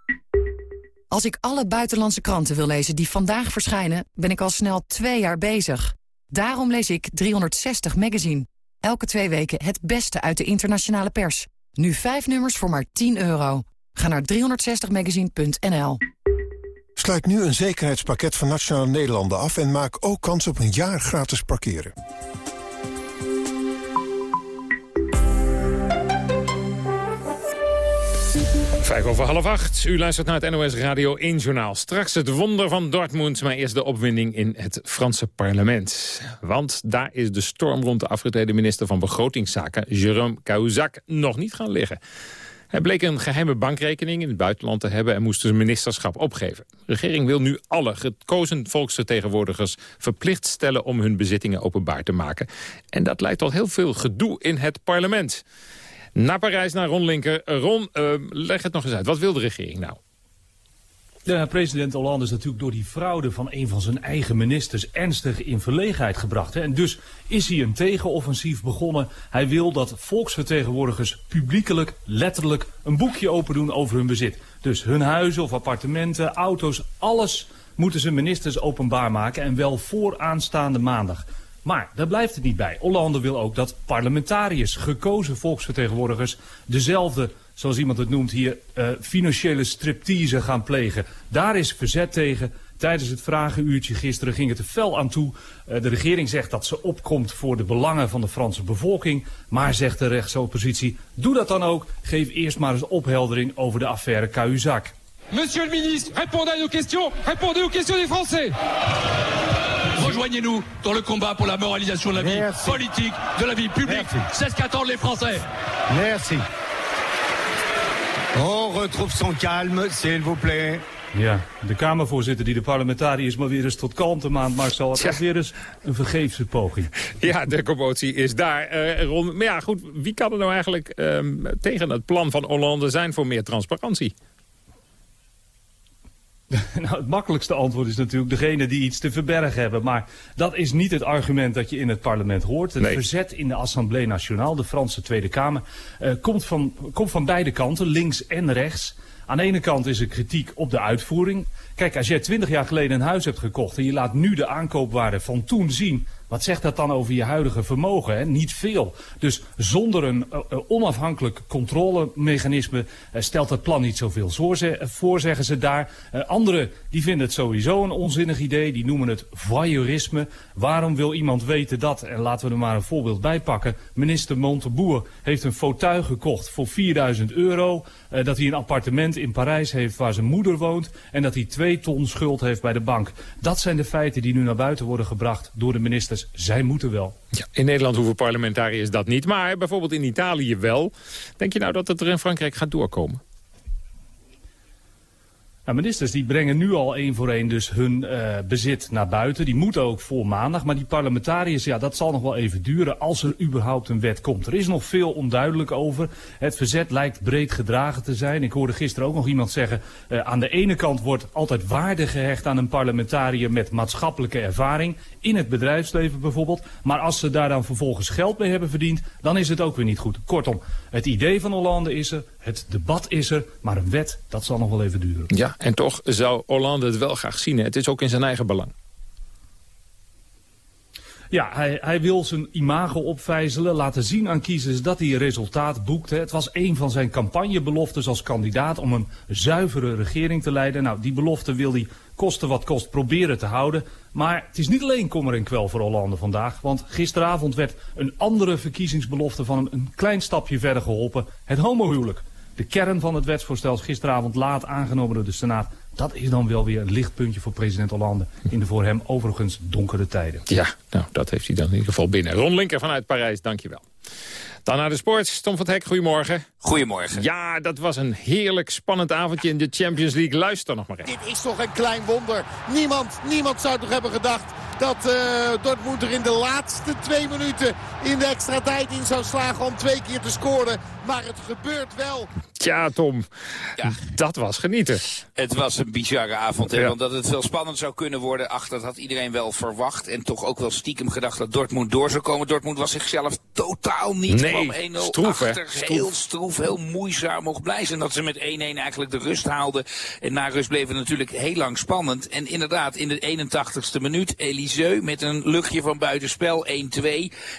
Als ik alle buitenlandse kranten wil lezen die vandaag verschijnen... ben ik al snel twee jaar bezig. Daarom lees ik 360 Magazine. Elke twee weken het beste uit de internationale pers. Nu vijf nummers voor maar 10 euro. Ga naar 360magazine.nl. Sluit nu een zekerheidspakket van Nationale Nederlanden af... en maak ook kans op een jaar gratis parkeren. Vijf over half acht. U luistert naar het NOS Radio 1 Journaal. Straks het wonder van Dortmund, maar eerst de opwinding in het Franse parlement. Want daar is de storm rond de afgetreden minister van Begrotingszaken, Jérôme Cahuzac, nog niet gaan liggen. Hij bleek een geheime bankrekening in het buitenland te hebben... en moest zijn ministerschap opgeven. De regering wil nu alle gekozen volksvertegenwoordigers verplicht stellen... om hun bezittingen openbaar te maken. En dat leidt tot heel veel gedoe in het parlement. Naar Parijs, naar Ron Linker. Ron, uh, leg het nog eens uit. Wat wil de regering nou? Ja, president Hollande is natuurlijk door die fraude van een van zijn eigen ministers ernstig in verlegenheid gebracht. Hè. En dus is hij een tegenoffensief begonnen. Hij wil dat volksvertegenwoordigers publiekelijk, letterlijk een boekje open doen over hun bezit. Dus hun huizen of appartementen, auto's, alles moeten ze ministers openbaar maken en wel voor aanstaande maandag. Maar daar blijft het niet bij. Hollande wil ook dat parlementariërs, gekozen volksvertegenwoordigers, dezelfde zoals iemand het noemt hier, uh, financiële striptease gaan plegen. Daar is verzet tegen. Tijdens het vragenuurtje gisteren ging het er fel aan toe. Uh, de regering zegt dat ze opkomt voor de belangen van de Franse bevolking. Maar zegt de rechtsoppositie, doe dat dan ook. Geef eerst maar eens opheldering over de affaire Cahuzac. Monsieur le ministre, répondez à nos questions. Répondez aux questions des Français. Rejoignez-nous dans le combat pour la moralisation de la vie Merci. politique, de la vie publique. C'est ce qu'attendent les Français. Merci. On retrouve son calme, s'il vous plaît. Ja, de Kamervoorzitter die de parlementariërs maar weer eens tot kalmte maand maar zal het weer eens een vergeefse poging. Ja, de commotie is daar. Uh, Ron, maar ja, goed, wie kan er nou eigenlijk uh, tegen het plan van Hollande zijn voor meer transparantie? [laughs] Nou, het makkelijkste antwoord is natuurlijk degene die iets te verbergen hebben. Maar dat is niet het argument dat je in het parlement hoort. Het verzet in de Assemblée Nationale, de Franse Tweede Kamer, uh, komt, van, komt van beide kanten, links en rechts. Aan de ene kant is er kritiek op de uitvoering. Kijk, als jij twintig jaar geleden een huis hebt gekocht en je laat nu de aankoopwaarde van toen zien wat zegt dat dan over je huidige vermogen? Hè? Niet veel. Dus zonder een uh, onafhankelijk controlemechanisme uh, stelt het plan niet zoveel voor, zeggen ze daar. Uh, anderen die vinden het sowieso een onzinnig idee. Die noemen het voyeurisme. Waarom wil iemand weten dat? En laten we er maar een voorbeeld bij pakken. Minister Monteboer heeft een fauteuil gekocht voor 4000 euro. dat hij een appartement in Parijs heeft waar zijn moeder woont. En dat hij twee ton schuld heeft bij de bank. Dat zijn de feiten die nu naar buiten worden gebracht door de zij moeten wel. Ja, in Nederland hoeven parlementariërs dat niet, maar bijvoorbeeld in Italië wel. Denk je nou dat het er in Frankrijk gaat doorkomen? Nou, ministers die brengen nu al één voor één dus hun uh, bezit naar buiten. Die moeten ook voor maandag. Maar die parlementariërs, ja, dat zal nog wel even duren als er überhaupt een wet komt. Er is nog veel onduidelijk over. Het verzet lijkt breed gedragen te zijn. Ik hoorde gisteren ook nog iemand zeggen... Uh, aan de ene kant wordt altijd waarde gehecht aan een parlementariër met maatschappelijke ervaring. In het bedrijfsleven bijvoorbeeld. Maar als ze daar dan vervolgens geld mee hebben verdiend, dan is het ook weer niet goed. Kortom, het idee van Hollande is er, het debat is er, maar een wet, dat zal nog wel even duren. Ja, en toch zou Hollande het wel graag zien. Het is ook in zijn eigen belang. Ja, hij, hij wil zijn imago opvijzelen, laten zien aan kiezers dat hij resultaat boekte. Het was een van zijn campagnebeloftes als kandidaat om een zuivere regering te leiden. Nou, die belofte wil hij koste wat kost proberen te houden. Maar het is niet alleen kommer en kwel voor Hollande vandaag. Want gisteravond werd een andere verkiezingsbelofte van hem een klein stapje verder geholpen. Het homohuwelijk. De kern van het wetsvoorstel is gisteravond laat aangenomen door de Senaat. Dat is dan wel weer een lichtpuntje voor president Hollande in de voor hem overigens donkere tijden. Ja, nou, dat heeft hij dan in ieder geval binnen. Ron Linker vanuit Parijs, dankjewel. Dan naar de sport. Tom van het Hek, goedemorgen. Goedemorgen. Ja, dat was een heerlijk spannend avondje in de Champions League. Luister nog maar even. Dit is toch een klein wonder. Niemand, niemand zou toch hebben gedacht dat uh, Dortmund er in de laatste twee minuten in de extra tijd in zou slagen om twee keer te scoren. Maar het gebeurt wel. Tja, Tom. Ja. Dat was genieten. Het was een bizarre avond. Hè? Ja. Want dat het wel spannend zou kunnen worden. Ach, dat had iedereen wel verwacht. En toch ook wel stiekem gedacht dat Dortmund door zou komen. Dortmund was zichzelf totaal niet. Nee, 1-0 stroef, achter. Heel stroef, heel moeizaam. Mocht blij zijn dat ze met 1-1 eigenlijk de rust haalden. En na rust bleef het natuurlijk heel lang spannend. En inderdaad, in de 81ste minuut, Met een luchtje van buitenspel, 1-2.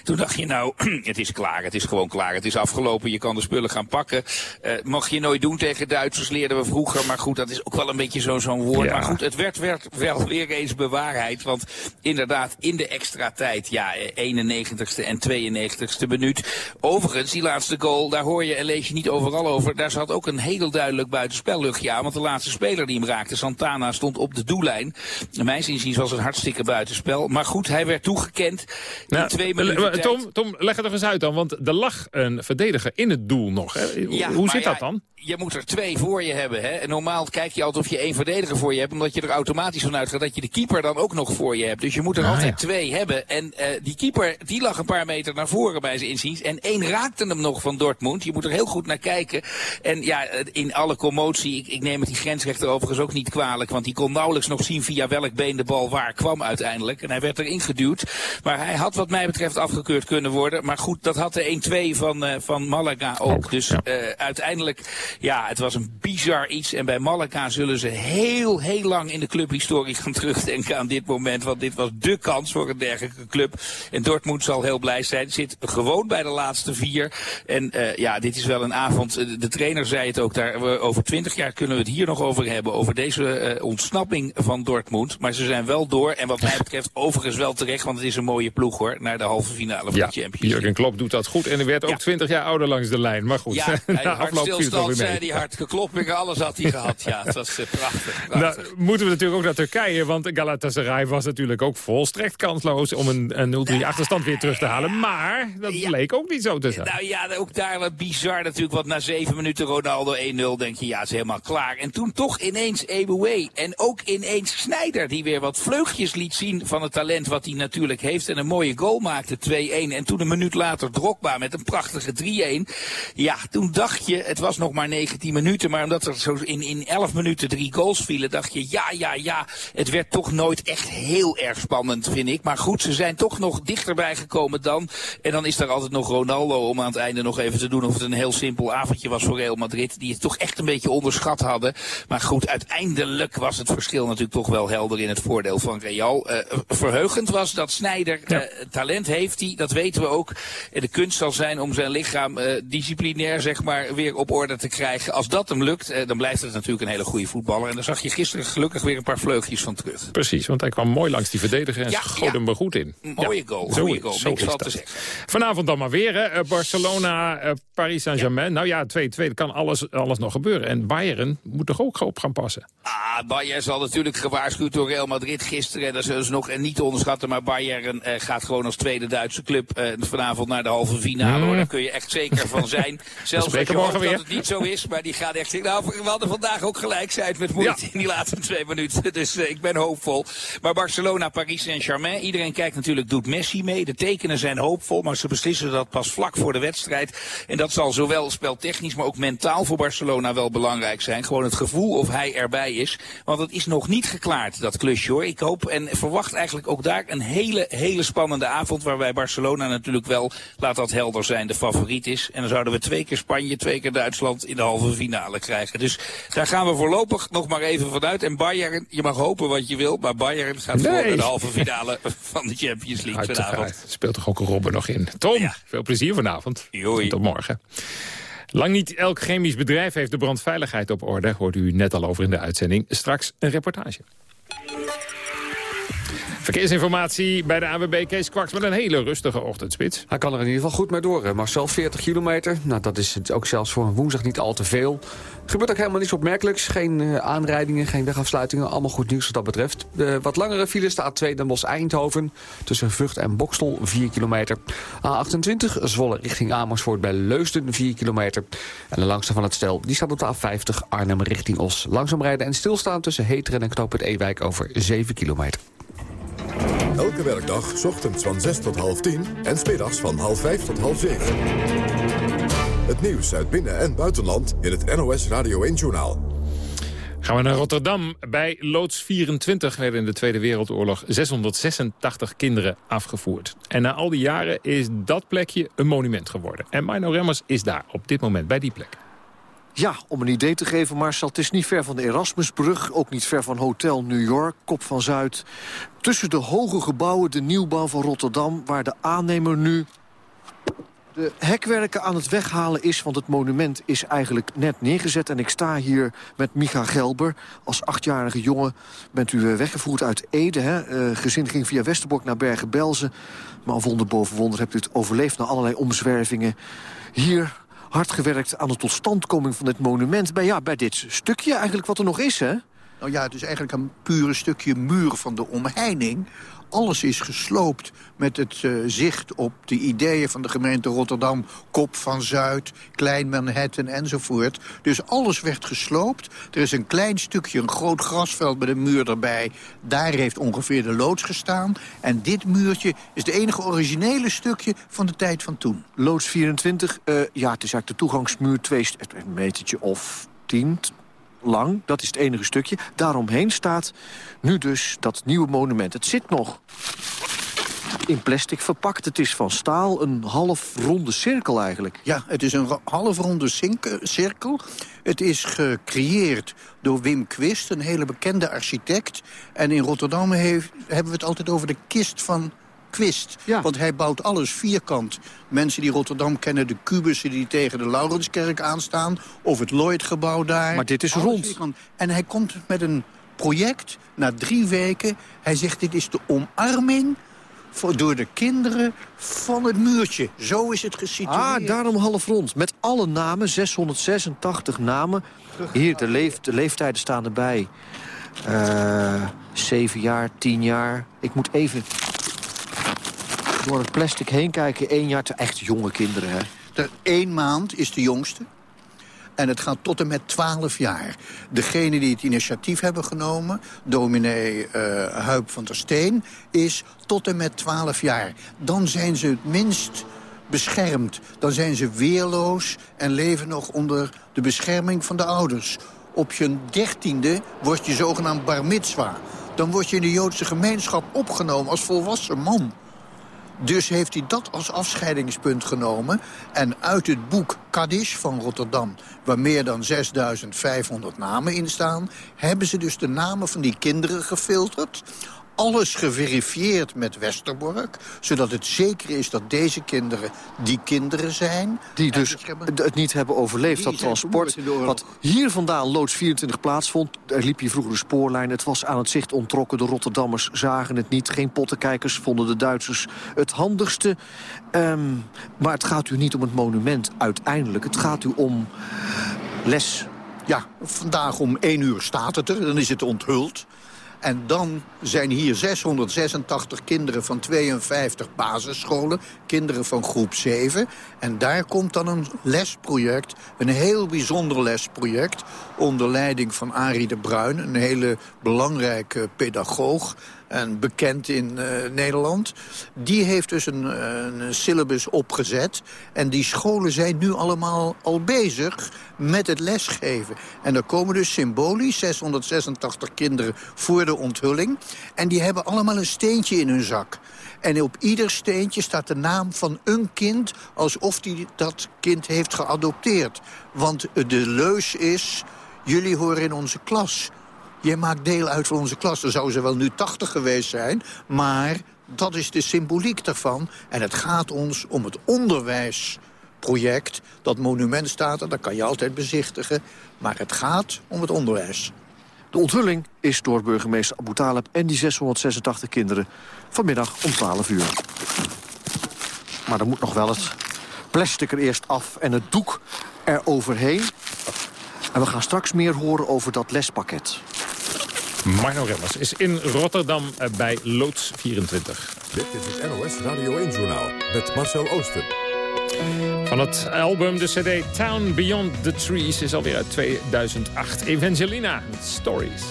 Toen dacht je nou, [clears throat] het is klaar. Het is gewoon klaar. Het is afgelopen. Je kan de spullen gaan pakken. Uh, mag je nooit doen tegen Duitsers, leerden we vroeger. Maar goed, dat is ook wel een beetje zo'n zo woord. Ja. Maar goed, het werd, werd wel weer eens bewaarheid. Want inderdaad, in de extra tijd, ja, 91ste en 92ste minuut. Overigens, die laatste goal, daar hoor je en lees je niet overal over. Daar zat ook een heel duidelijk buitenspelluchtje aan. Want de laatste speler die hem raakte, Santana, stond op de doellijn. In mijn inziens was het hartstikke buitenspel. Maar goed, hij werd toegekend in nou, twee minuten Tom, Tom, leg het nog eens uit dan. Want er lag een verdediger in het doel nog. Hè? Ja, Hoe zit ja, dat dan? Je moet er twee voor je hebben. Hè? En normaal kijk je altijd of je één verdediger voor je hebt. Omdat je er automatisch van uitgaat dat je de keeper dan ook nog voor je hebt. Dus je moet er Ah, altijd ja. twee hebben. En eh, die keeper die lag een paar meter naar voren bij zijn inziens. En één raakte hem nog van Dortmund. Je moet er heel goed naar kijken. En ja, eh, in alle commotie. Ik, ik neem het die grensrechter overigens ook niet kwalijk. Want die kon nauwelijks nog zien via welk been de bal waar kwam uiteindelijk. En hij werd erin geduwd. Maar hij had wat mij betreft afgekeurd kunnen worden. Maar goed, dat had de 1-2 van, eh, van Malaga ook. dus eh, uiteindelijk, ja, het was een bizar iets. En bij Malaga zullen ze heel, heel lang in de clubhistorie gaan [laughs] terugdenken aan dit moment. Want dit was dé kans voor een dergelijke club. En Dortmund zal heel blij zijn. Zit gewoon bij de laatste vier. En eh, ja, dit is wel een avond. De trainer zei het ook daar. we- Over twintig jaar kunnen we het hier nog over hebben. Over deze ontsnapping van Dortmund. Maar ze zijn wel door. En wat mij betreft overigens wel terecht. Want het is een mooie ploeg hoor. Naar de halve finale van Ja, de Champions League. Jurgen Klopp doet dat goed. En hij werd ook 20 jaar ouder langs de lijn. Maar goed, Ja, [laughs] na afloop viel het weer mee. hij, hartkloppingen, alles had hij gehad. Ja, het was eh, prachtig. Nou, moeten we natuurlijk ook naar Turkije, want Galatasaray was natuurlijk ook volstrekt kansloos om een, een 0-3 achterstand weer terug te halen. Maar dat bleek ook niet zo te zijn. Nou ja, ook daar wat bizar natuurlijk. Want na zeven minuten Ronaldo 1-0 denk je, ja, het is helemaal klaar. En toen toch ineens Eboué. En ook ineens Snijder, die weer wat vleugjes liet zien van het talent wat hij natuurlijk heeft. En een mooie goal maakte, 2-1. En toen een minuut later Drogba met een prachtige 3-1. Ja, toen dacht je, het was nog maar 19 minuten. Maar omdat er zo in, in 11 minuten drie goals vielen, dacht je, ja, ja, ja. Het werd toch nooit echt heel erg spannend, vind ik. Maar goed, ze zijn toch nog dichterbij gekomen dan. En dan is er altijd nog Ronaldo om aan het einde nog even te doen of het een heel simpel avondje was voor Real Madrid. Die het toch echt een beetje onderschat hadden. Maar goed, uiteindelijk was het verschil natuurlijk toch wel helder in het voordeel van Real. Eh, verheugend was dat Sneijder eh, talent heeft hij, dat weten we ook. En de kunst zal zijn om zijn lichaam eh, disciplinair zeg maar weer op orde te krijgen. Als dat hem lukt, eh, dan blijft het natuurlijk een hele goede voetballer. En daar zag je gisteren gelukkig weer een paar vleugjes van terug. Precies, want hij kwam mooi langs die verdediger en Ja, schoot ja. hem er goed in. Mooie goal, is- goal. zo Niks is wat te dat. zeggen. Vanavond dan maar weer, hè. Barcelona, Paris Saint-Germain. Nou ja, 2-2, er kan alles, alles nog gebeuren. En Bayern moet toch ook op gaan passen? Ah, Bayern zal natuurlijk gewaarschuwd door Real Madrid gisteren. En dat zullen ze nog en niet te onderschatten. Maar Bayern eh, gaat gewoon als tweede Duitse club eh, vanavond naar de halve finale. Mm. Hoor. Daar kun je echt zeker van zijn. [laughs] Zelfs als je hoopt weer. dat het niet zo is. Maar die gaat echt... Nou, we hadden vandaag ook gelijk zijn met moeite in die laatste twee minuten. [laughs] Dus eh, ik ben hoopvol. Maar Barcelona, Paris Saint-Germain. Iedereen kijkt natuurlijk, doet Messi mee. De tekenen zijn hoopvol. Maar ze beslissen dat pas vlak voor de wedstrijd. En dat zal zowel speltechnisch, maar ook mentaal voor Barcelona wel belangrijk zijn. Gewoon het gevoel of hij erbij is. Want het is nog niet geklaard, dat klusje hoor. Ik hoop en verwacht eigenlijk ook daar een hele, hele spannende avond. Waarbij Barcelona natuurlijk wel, laat dat helder zijn, de favoriet is. En dan zouden we twee keer Spanje, twee keer Duitsland in de halve finale krijgen. Dus daar gaan we voorlopig nog maar even vanuit. En Bayern, je mag hopen wat je wil. Maar Bayern gaat voor Nee. de halve finale [laughs] van de Champions League vanavond. Uiteraard. Speelt toch ook Robben nog in. Tom, veel plezier vanavond. Tot morgen. Lang niet elk chemisch bedrijf heeft de brandveiligheid op orde. Hoort u net al over in de uitzending. Straks een reportage. Verkeersinformatie bij de AWB Kees Kwaks met een hele rustige ochtendspits. Hij kan er in ieder geval goed mee door. Marcel, 40 kilometer. Nou, dat is ook zelfs voor een woensdag niet al te veel. Gebeurt ook helemaal niets opmerkelijks. Geen eh, aanrijdingen, geen wegafsluitingen. Allemaal goed nieuws wat dat betreft. De wat langere file staat A2 Den Bosch-Eindhoven. Tussen Vught en Bokstel, 4 kilometer. A28 Zwolle richting Amersfoort bij Leusden, 4 kilometer. En de langste van het stel die staat op de A50 Arnhem richting Os. Langzaam rijden en stilstaan tussen Heteren en Knoop het Ewijk over 7 kilometer. Elke werkdag, ochtends van 6 tot half 10 en smiddags van half 5 tot half 7. Het nieuws uit binnen- en buitenland in het NOS Radio 1-journaal. Gaan we naar Rotterdam. Bij Loods 24 werden in de Tweede Wereldoorlog 686 kinderen afgevoerd. En na al die jaren is dat plekje een monument geworden. En Mino Remmers is daar op dit moment bij die plek. Ja, om een idee te geven, Marcel, het is niet ver van de Erasmusbrug... ook niet ver van Hotel New York, Kop van Zuid. Tussen de hoge gebouwen, de nieuwbouw van Rotterdam... waar de aannemer nu de hekwerken aan het weghalen is... want het monument is eigenlijk net neergezet. En ik sta hier met Micha Gelber. Als achtjarige jongen bent u eh, weggevoerd uit Ede. Hè? Eh, gezin ging via Westerbork naar Bergen-Belsen. Maar wonder boven wonder hebt u het overleefd... na allerlei omzwervingen. Hier hard gewerkt aan de totstandkoming van dit monument. Bij, ja, bij dit stukje eigenlijk wat er nog is, hè? Nou ja, het is eigenlijk een pure stukje muur van de omheining alles is gesloopt met het uh, zicht op de ideeën van de gemeente Rotterdam... Kop van Zuid, Klein Manhattan enzovoort. Dus alles werd gesloopt. Er is een klein stukje, een groot grasveld met een muur erbij. Daar heeft ongeveer de loods gestaan. En dit muurtje is de enige originele stukje van de tijd van toen. Loods 24, uh, ja, het is eigenlijk de toegangsmuur, twee, een metertje of tien, lang. Dat is het enige stukje. Daaromheen staat nu dus dat nieuwe monument. Het zit nog in plastic verpakt. Het is van staal, een half ronde cirkel eigenlijk. Ja, het is een half ronde cirkel. Het is gecreëerd door Wim Quist, een hele bekende architect. En in Rotterdam hebben we het altijd over de kist van Quist. Want hij bouwt alles vierkant. Mensen die Rotterdam kennen, de kubussen die tegen de Laurenskerk aanstaan... of het Lloyd-gebouw daar. Maar dit is rond. Vierkant. En hij komt met een project na drie weken. Hij zegt, dit is de omarming voor, door de kinderen van het muurtje. Zo is het gesitueerd. Ah, daarom half rond. Met alle namen, 686 namen. Hier, de, leef, de leeftijden staan erbij. Uh, zeven jaar, tien jaar. Ik moet even door het plastic heen kijken. één jaar, te echt jonge kinderen, hè? De één maand is de jongste. En het gaat tot en met 12 jaar. Degene die het initiatief hebben genomen, dominee uh, Huip van der Steen... is tot en met 12 jaar. Dan zijn ze het minst beschermd. Dan zijn ze weerloos en leven nog onder de bescherming van de ouders. Op je dertiende wordt je zogenaamd bar mitzwa. Dan word je in de Joodse gemeenschap opgenomen als volwassen man. Dus heeft hij dat als afscheidingspunt genomen. En uit het boek Kaddish van Rotterdam, waar meer dan 6500 namen in staan... hebben ze dus de namen van die kinderen gefilterd alles geverifieerd met Westerbork... zodat het zeker is dat deze kinderen die kinderen zijn. Die dus het niet hebben overleefd, dat transport. Wat hier vandaan loods 24 plaatsvond, er liep hier vroeger een spoorlijn. Het was aan het zicht ontrokken, de Rotterdammers zagen het niet. Geen pottenkijkers vonden de Duitsers het handigste. Um, maar het gaat u niet om het monument uiteindelijk. Het gaat u om les. Ja, vandaag om één uur staat het er, dan is het onthuld. En dan zijn hier 686 kinderen van 52 basisscholen. Kinderen van groep 7. En daar komt dan een lesproject. Een heel bijzonder lesproject. Onder leiding van Arie de Bruin. Een hele belangrijke pedagoog en bekend in uh, Nederland. Die heeft dus een, een, syllabus opgezet. En die scholen zijn nu allemaal al bezig met het lesgeven. En er komen dus symbolisch 686 kinderen voor de onthulling. En die hebben allemaal een steentje in hun zak. En op ieder steentje staat de naam van een kind... alsof die dat kind heeft geadopteerd. Want de leus is, jullie horen in onze klas... Jij maakt deel uit van onze klas. Er zouden ze wel nu 80 geweest zijn. Maar dat is de symboliek daarvan. En het gaat ons om het onderwijsproject. Dat monument staat er, dat kan je altijd bezichtigen. Maar het gaat om het onderwijs. De onthulling is door burgemeester Abu Talib en die 686 kinderen vanmiddag om 12 uur. Maar dan moet nog wel het plastic er eerst af en het doek er overheen. En we gaan straks meer horen over dat lespakket. Marno Remmers is in Rotterdam eh, bij Loods 24. Dit is het NOS Radio 1-journaal met Marcel Oosten. Van het album, de cd Town Beyond the Trees... is alweer uit 2008. Evangelina met Stories.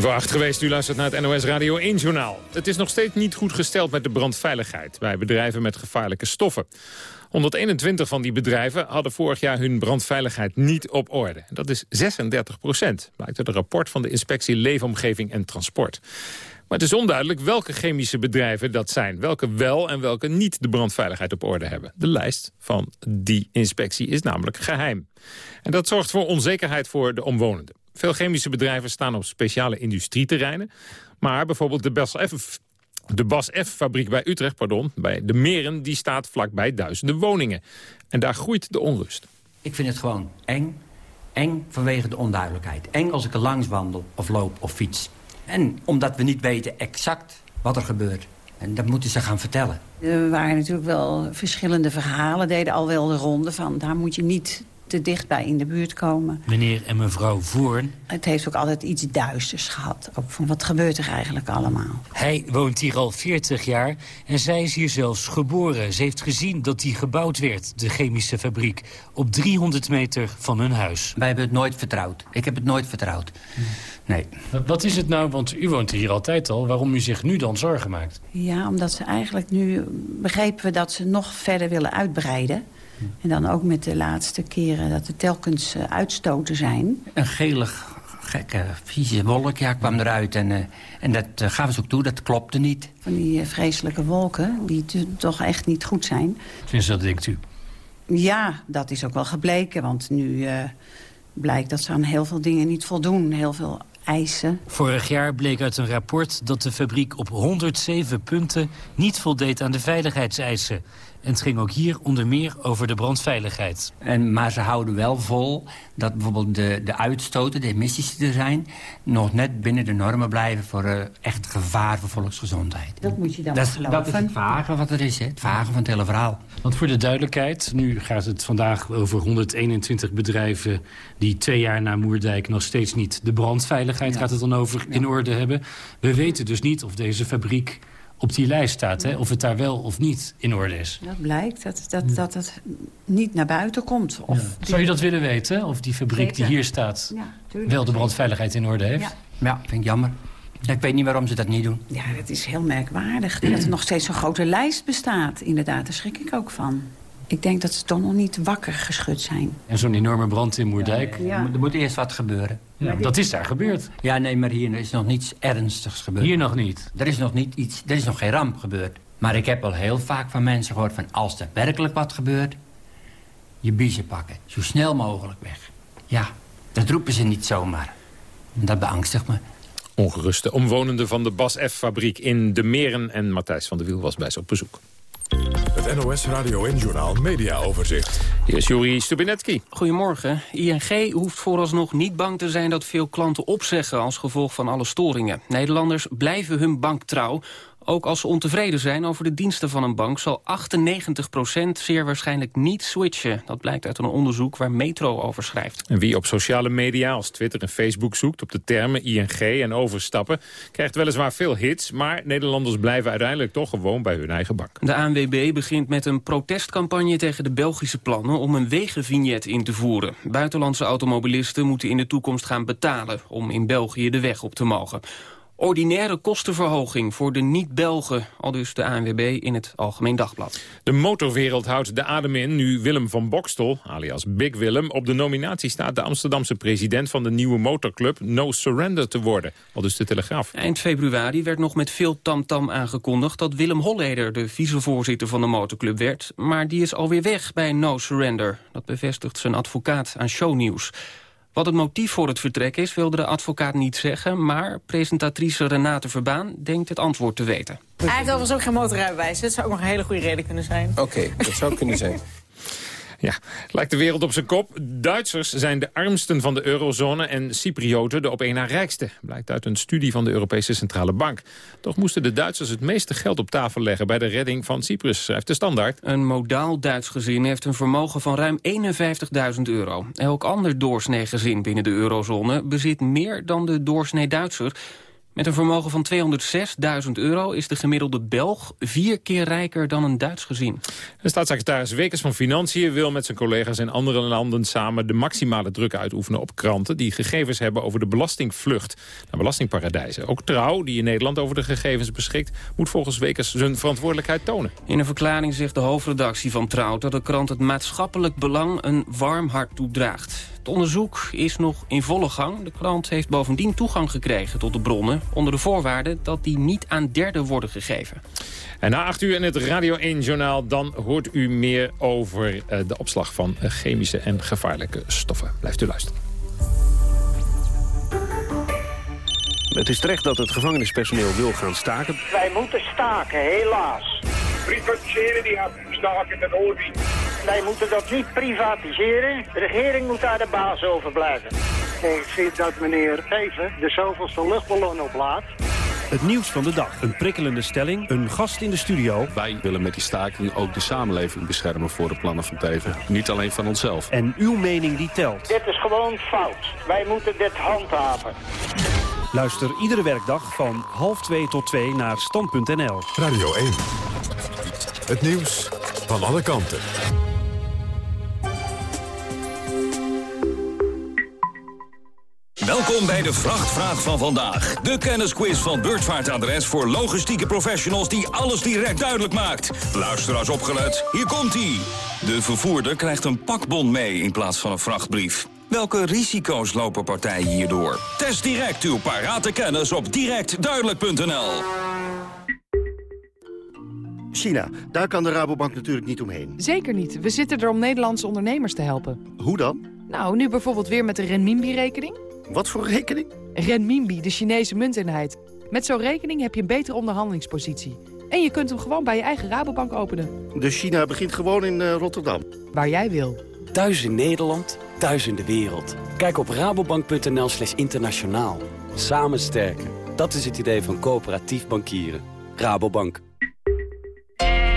Tien geweest, u luistert naar het NOS Radio 1-journaal. Het is nog steeds niet goed gesteld met de brandveiligheid... bij bedrijven met gevaarlijke stoffen. 121 van die bedrijven hadden vorig jaar hun brandveiligheid niet op orde. Dat is 36 procent, blijkt uit een rapport van de Inspectie Leefomgeving en Transport. Maar het is onduidelijk welke chemische bedrijven dat zijn. Welke wel en welke niet de brandveiligheid op orde hebben. De lijst van die inspectie is namelijk geheim. En dat zorgt voor onzekerheid voor de omwonenden. Veel chemische bedrijven staan op speciale industrieterreinen. Maar bijvoorbeeld de Bas F, de Bas F-fabriek bij Utrecht, pardon, bij de Meren... die staat vlakbij duizenden woningen. En daar groeit de onrust. Ik vind het gewoon eng. Eng vanwege de onduidelijkheid. Eng als ik er langs wandel of loop of fiets. En omdat we niet weten exact wat er gebeurt. En dat moeten ze gaan vertellen. Er waren natuurlijk wel verschillende verhalen. Deden al wel de ronde van daar moet je niet te dichtbij in de buurt komen. Meneer en mevrouw Voorn. Het heeft ook altijd iets duisters gehad. Ook van wat gebeurt er eigenlijk allemaal. Hij woont hier al 40 jaar en zij is hier zelfs geboren. Ze heeft gezien dat die gebouwd werd, de chemische fabriek. Op 300 meter van hun huis. Wij hebben het nooit vertrouwd. Ik heb het nooit vertrouwd. Nee. Wat is het nou, want u woont hier altijd al... waarom u zich nu dan zorgen maakt? Ja, omdat ze eigenlijk nu begrepen we dat ze nog verder willen uitbreiden. En dan ook met de laatste keren dat er telkens uh, uitstoten zijn. Een gelig, gekke, vieze wolk ja, kwam eruit. En, uh, en dat uh, gaven ze ook toe, dat klopte niet. Van die vreselijke wolken, die toch echt niet goed zijn. Sinds dat denkt u? Ja, dat is ook wel gebleken. Want nu blijkt dat ze aan heel veel dingen niet voldoen. Heel veel eisen. Vorig jaar bleek uit een rapport dat de fabriek op 107 punten... niet voldeed aan de veiligheidseisen. En het ging ook hier onder meer over de brandveiligheid. En, maar ze houden wel vol dat bijvoorbeeld de, de uitstoten, de emissies die er zijn... nog net binnen de normen blijven voor uh, echt gevaar voor volksgezondheid. Dat moet je dan dat, geloven. Dat is het vage wat er is, hè? het vage van het hele verhaal. Want voor de duidelijkheid, nu gaat het vandaag over 121 bedrijven... die twee jaar na Moerdijk nog steeds niet de brandveiligheid ja. gaat het dan over ja. in orde hebben. We weten dus niet of deze fabriek op die lijst staat. Hè? Of het daar wel of niet in orde is. Dat blijkt, dat, dat, dat het niet naar buiten komt. Of ja. Zou je dat willen weten? Of die fabriek die hier staat ja, wel de brandveiligheid in orde heeft? Ja, ja vind ik jammer. Ik weet niet waarom ze dat niet doen. Ja, dat is heel merkwaardig. dat er nog steeds zo'n grote lijst bestaat. Inderdaad, daar schrik ik ook van. Ik denk dat ze toch nog niet wakker geschud zijn. En zo'n enorme brand in Moerdijk? Ja. Er moet eerst wat gebeuren. Ja, dat is daar gebeurd. Ja, nee, maar hier is nog niets ernstigs gebeurd. Hier nog niet? Er is nog, niet iets, er is nog geen ramp gebeurd. Maar ik heb al heel vaak van mensen gehoord van... als er werkelijk wat gebeurt, je biezen pakken. Zo snel mogelijk weg. Ja, dat roepen ze niet zomaar. En dat beangstigt me. Ongeruste omwonenden van de Bas F-fabriek in De Meren... en Matthijs van der Wiel was bij ze op bezoek. Het NOS Radio en Journal Media Overzicht. Hier is Juri Stubinetski. Goedemorgen. ING hoeft vooralsnog niet bang te zijn dat veel klanten opzeggen als gevolg van alle storingen. Nederlanders blijven hun bank trouw. Ook als ze ontevreden zijn over de diensten van een bank... zal 98% zeer waarschijnlijk niet switchen. Dat blijkt uit een onderzoek waar Metro over schrijft. En wie op sociale media als Twitter en Facebook zoekt... op de termen ING en overstappen... krijgt weliswaar veel hits... maar Nederlanders blijven uiteindelijk toch gewoon bij hun eigen bank. De ANWB begint met een protestcampagne tegen de Belgische plannen... om een wegenvignet in te voeren. Buitenlandse automobilisten moeten in de toekomst gaan betalen... om in België de weg op te mogen ordinaire kostenverhoging voor de niet-Belgen, al dus de ANWB in het Algemeen Dagblad. De motorwereld houdt de adem in nu Willem van Bokstel, alias Big Willem, op de nominatie staat de Amsterdamse president van de nieuwe motorclub No Surrender te worden, al dus de Telegraaf. Eind februari werd nog met veel tamtam -tam aangekondigd dat Willem Holleder de vicevoorzitter van de motorclub werd, maar die is alweer weg bij No Surrender. Dat bevestigt zijn advocaat aan Shownieuws. Wat het motief voor het vertrek is, wilde de advocaat niet zeggen... maar presentatrice Renate Verbaan denkt het antwoord te weten. Hij heeft overigens ook geen motorrijbewijs. Dat zou ook nog een hele goede reden kunnen zijn. Oké, dat zou kunnen zijn. [laughs] Ja, lijkt de wereld op zijn kop. Duitsers zijn de armsten van de eurozone en Cyprioten de op één na rijkste. Blijkt uit een studie van de Europese Centrale Bank. Toch moesten de Duitsers het meeste geld op tafel leggen bij de redding van Cyprus, schrijft de Standaard. Een modaal Duits gezin heeft een vermogen van ruim 51.000 euro. Elk ander doorsnee gezin binnen de eurozone bezit meer dan de doorsnee Duitser. Met een vermogen van 206.000 euro is de gemiddelde Belg vier keer rijker dan een Duits gezin. De staatssecretaris Wekers van Financiën wil met zijn collega's in andere landen samen de maximale druk uitoefenen op kranten die gegevens hebben over de belastingvlucht naar belastingparadijzen. Ook Trouw, die in Nederland over de gegevens beschikt, moet volgens Wekers zijn verantwoordelijkheid tonen. In een verklaring zegt de hoofdredactie van Trouw dat de krant het maatschappelijk belang een warm hart toedraagt. Het onderzoek is nog in volle gang. De krant heeft bovendien toegang gekregen tot de bronnen... onder de voorwaarde dat die niet aan derden worden gegeven. En na acht uur in het Radio 1-journaal... dan hoort u meer over eh, de opslag van eh, chemische en gevaarlijke stoffen. Blijft u luisteren. Het is terecht dat het gevangenispersoneel wil gaan staken. Wij moeten staken, helaas. Privatiseren die staken, hoort niet. Wij moeten dat niet privatiseren. De regering moet daar de baas over blijven. Ik zie dat meneer Geven de zoveelste luchtballon oplaat. Het nieuws van de dag. Een prikkelende stelling, een gast in de studio. Wij willen met die staking ook de samenleving beschermen voor de plannen van Teven. Niet alleen van onszelf. En uw mening die telt. Dit is gewoon fout. Wij moeten dit handhaven. Luister iedere werkdag van half 2 tot 2 naar stand.nl. Radio 1. Het nieuws van alle kanten. Welkom bij de Vrachtvraag van vandaag. De kennisquiz van Beurtvaartadres voor logistieke professionals die alles direct duidelijk maakt. Luister als opgelet, hier komt-ie. De vervoerder krijgt een pakbon mee in plaats van een vrachtbrief. Welke risico's lopen partijen hierdoor? Test direct uw parate kennis op directduidelijk.nl. China, daar kan de Rabobank natuurlijk niet omheen. Zeker niet. We zitten er om Nederlandse ondernemers te helpen. Hoe dan? Nou, nu bijvoorbeeld weer met de renminbi-rekening. Wat voor rekening? Renminbi, de Chinese munteenheid. Met zo'n rekening heb je een betere onderhandelingspositie. En je kunt hem gewoon bij je eigen Rabobank openen. Dus China begint gewoon in uh, Rotterdam? Waar jij wil. Thuis in Nederland, thuis in de wereld. Kijk op rabobank.nl slash internationaal. Samen sterken. Dat is het idee van coöperatief bankieren. Rabobank.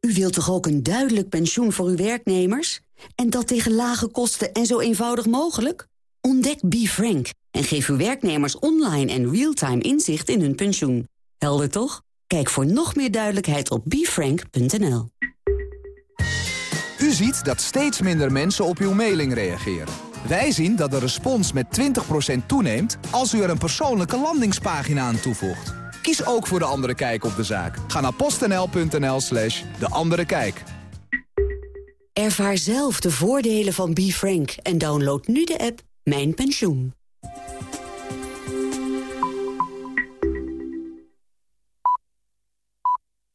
U wilt toch ook een duidelijk pensioen voor uw werknemers? En dat tegen lage kosten en zo eenvoudig mogelijk? Ontdek BeFrank en geef uw werknemers online en real-time inzicht in hun pensioen. Helder toch? Kijk voor nog meer duidelijkheid op befrank.nl. U ziet dat steeds minder mensen op uw mailing reageren. Wij zien dat de respons met 20% toeneemt als u er een persoonlijke landingspagina aan toevoegt. Kies ook voor De Andere Kijk op de zaak. Ga naar postnl.nl slash De Andere Kijk. Ervaar zelf de voordelen van BeFrank en download nu de app Mijn Pensioen.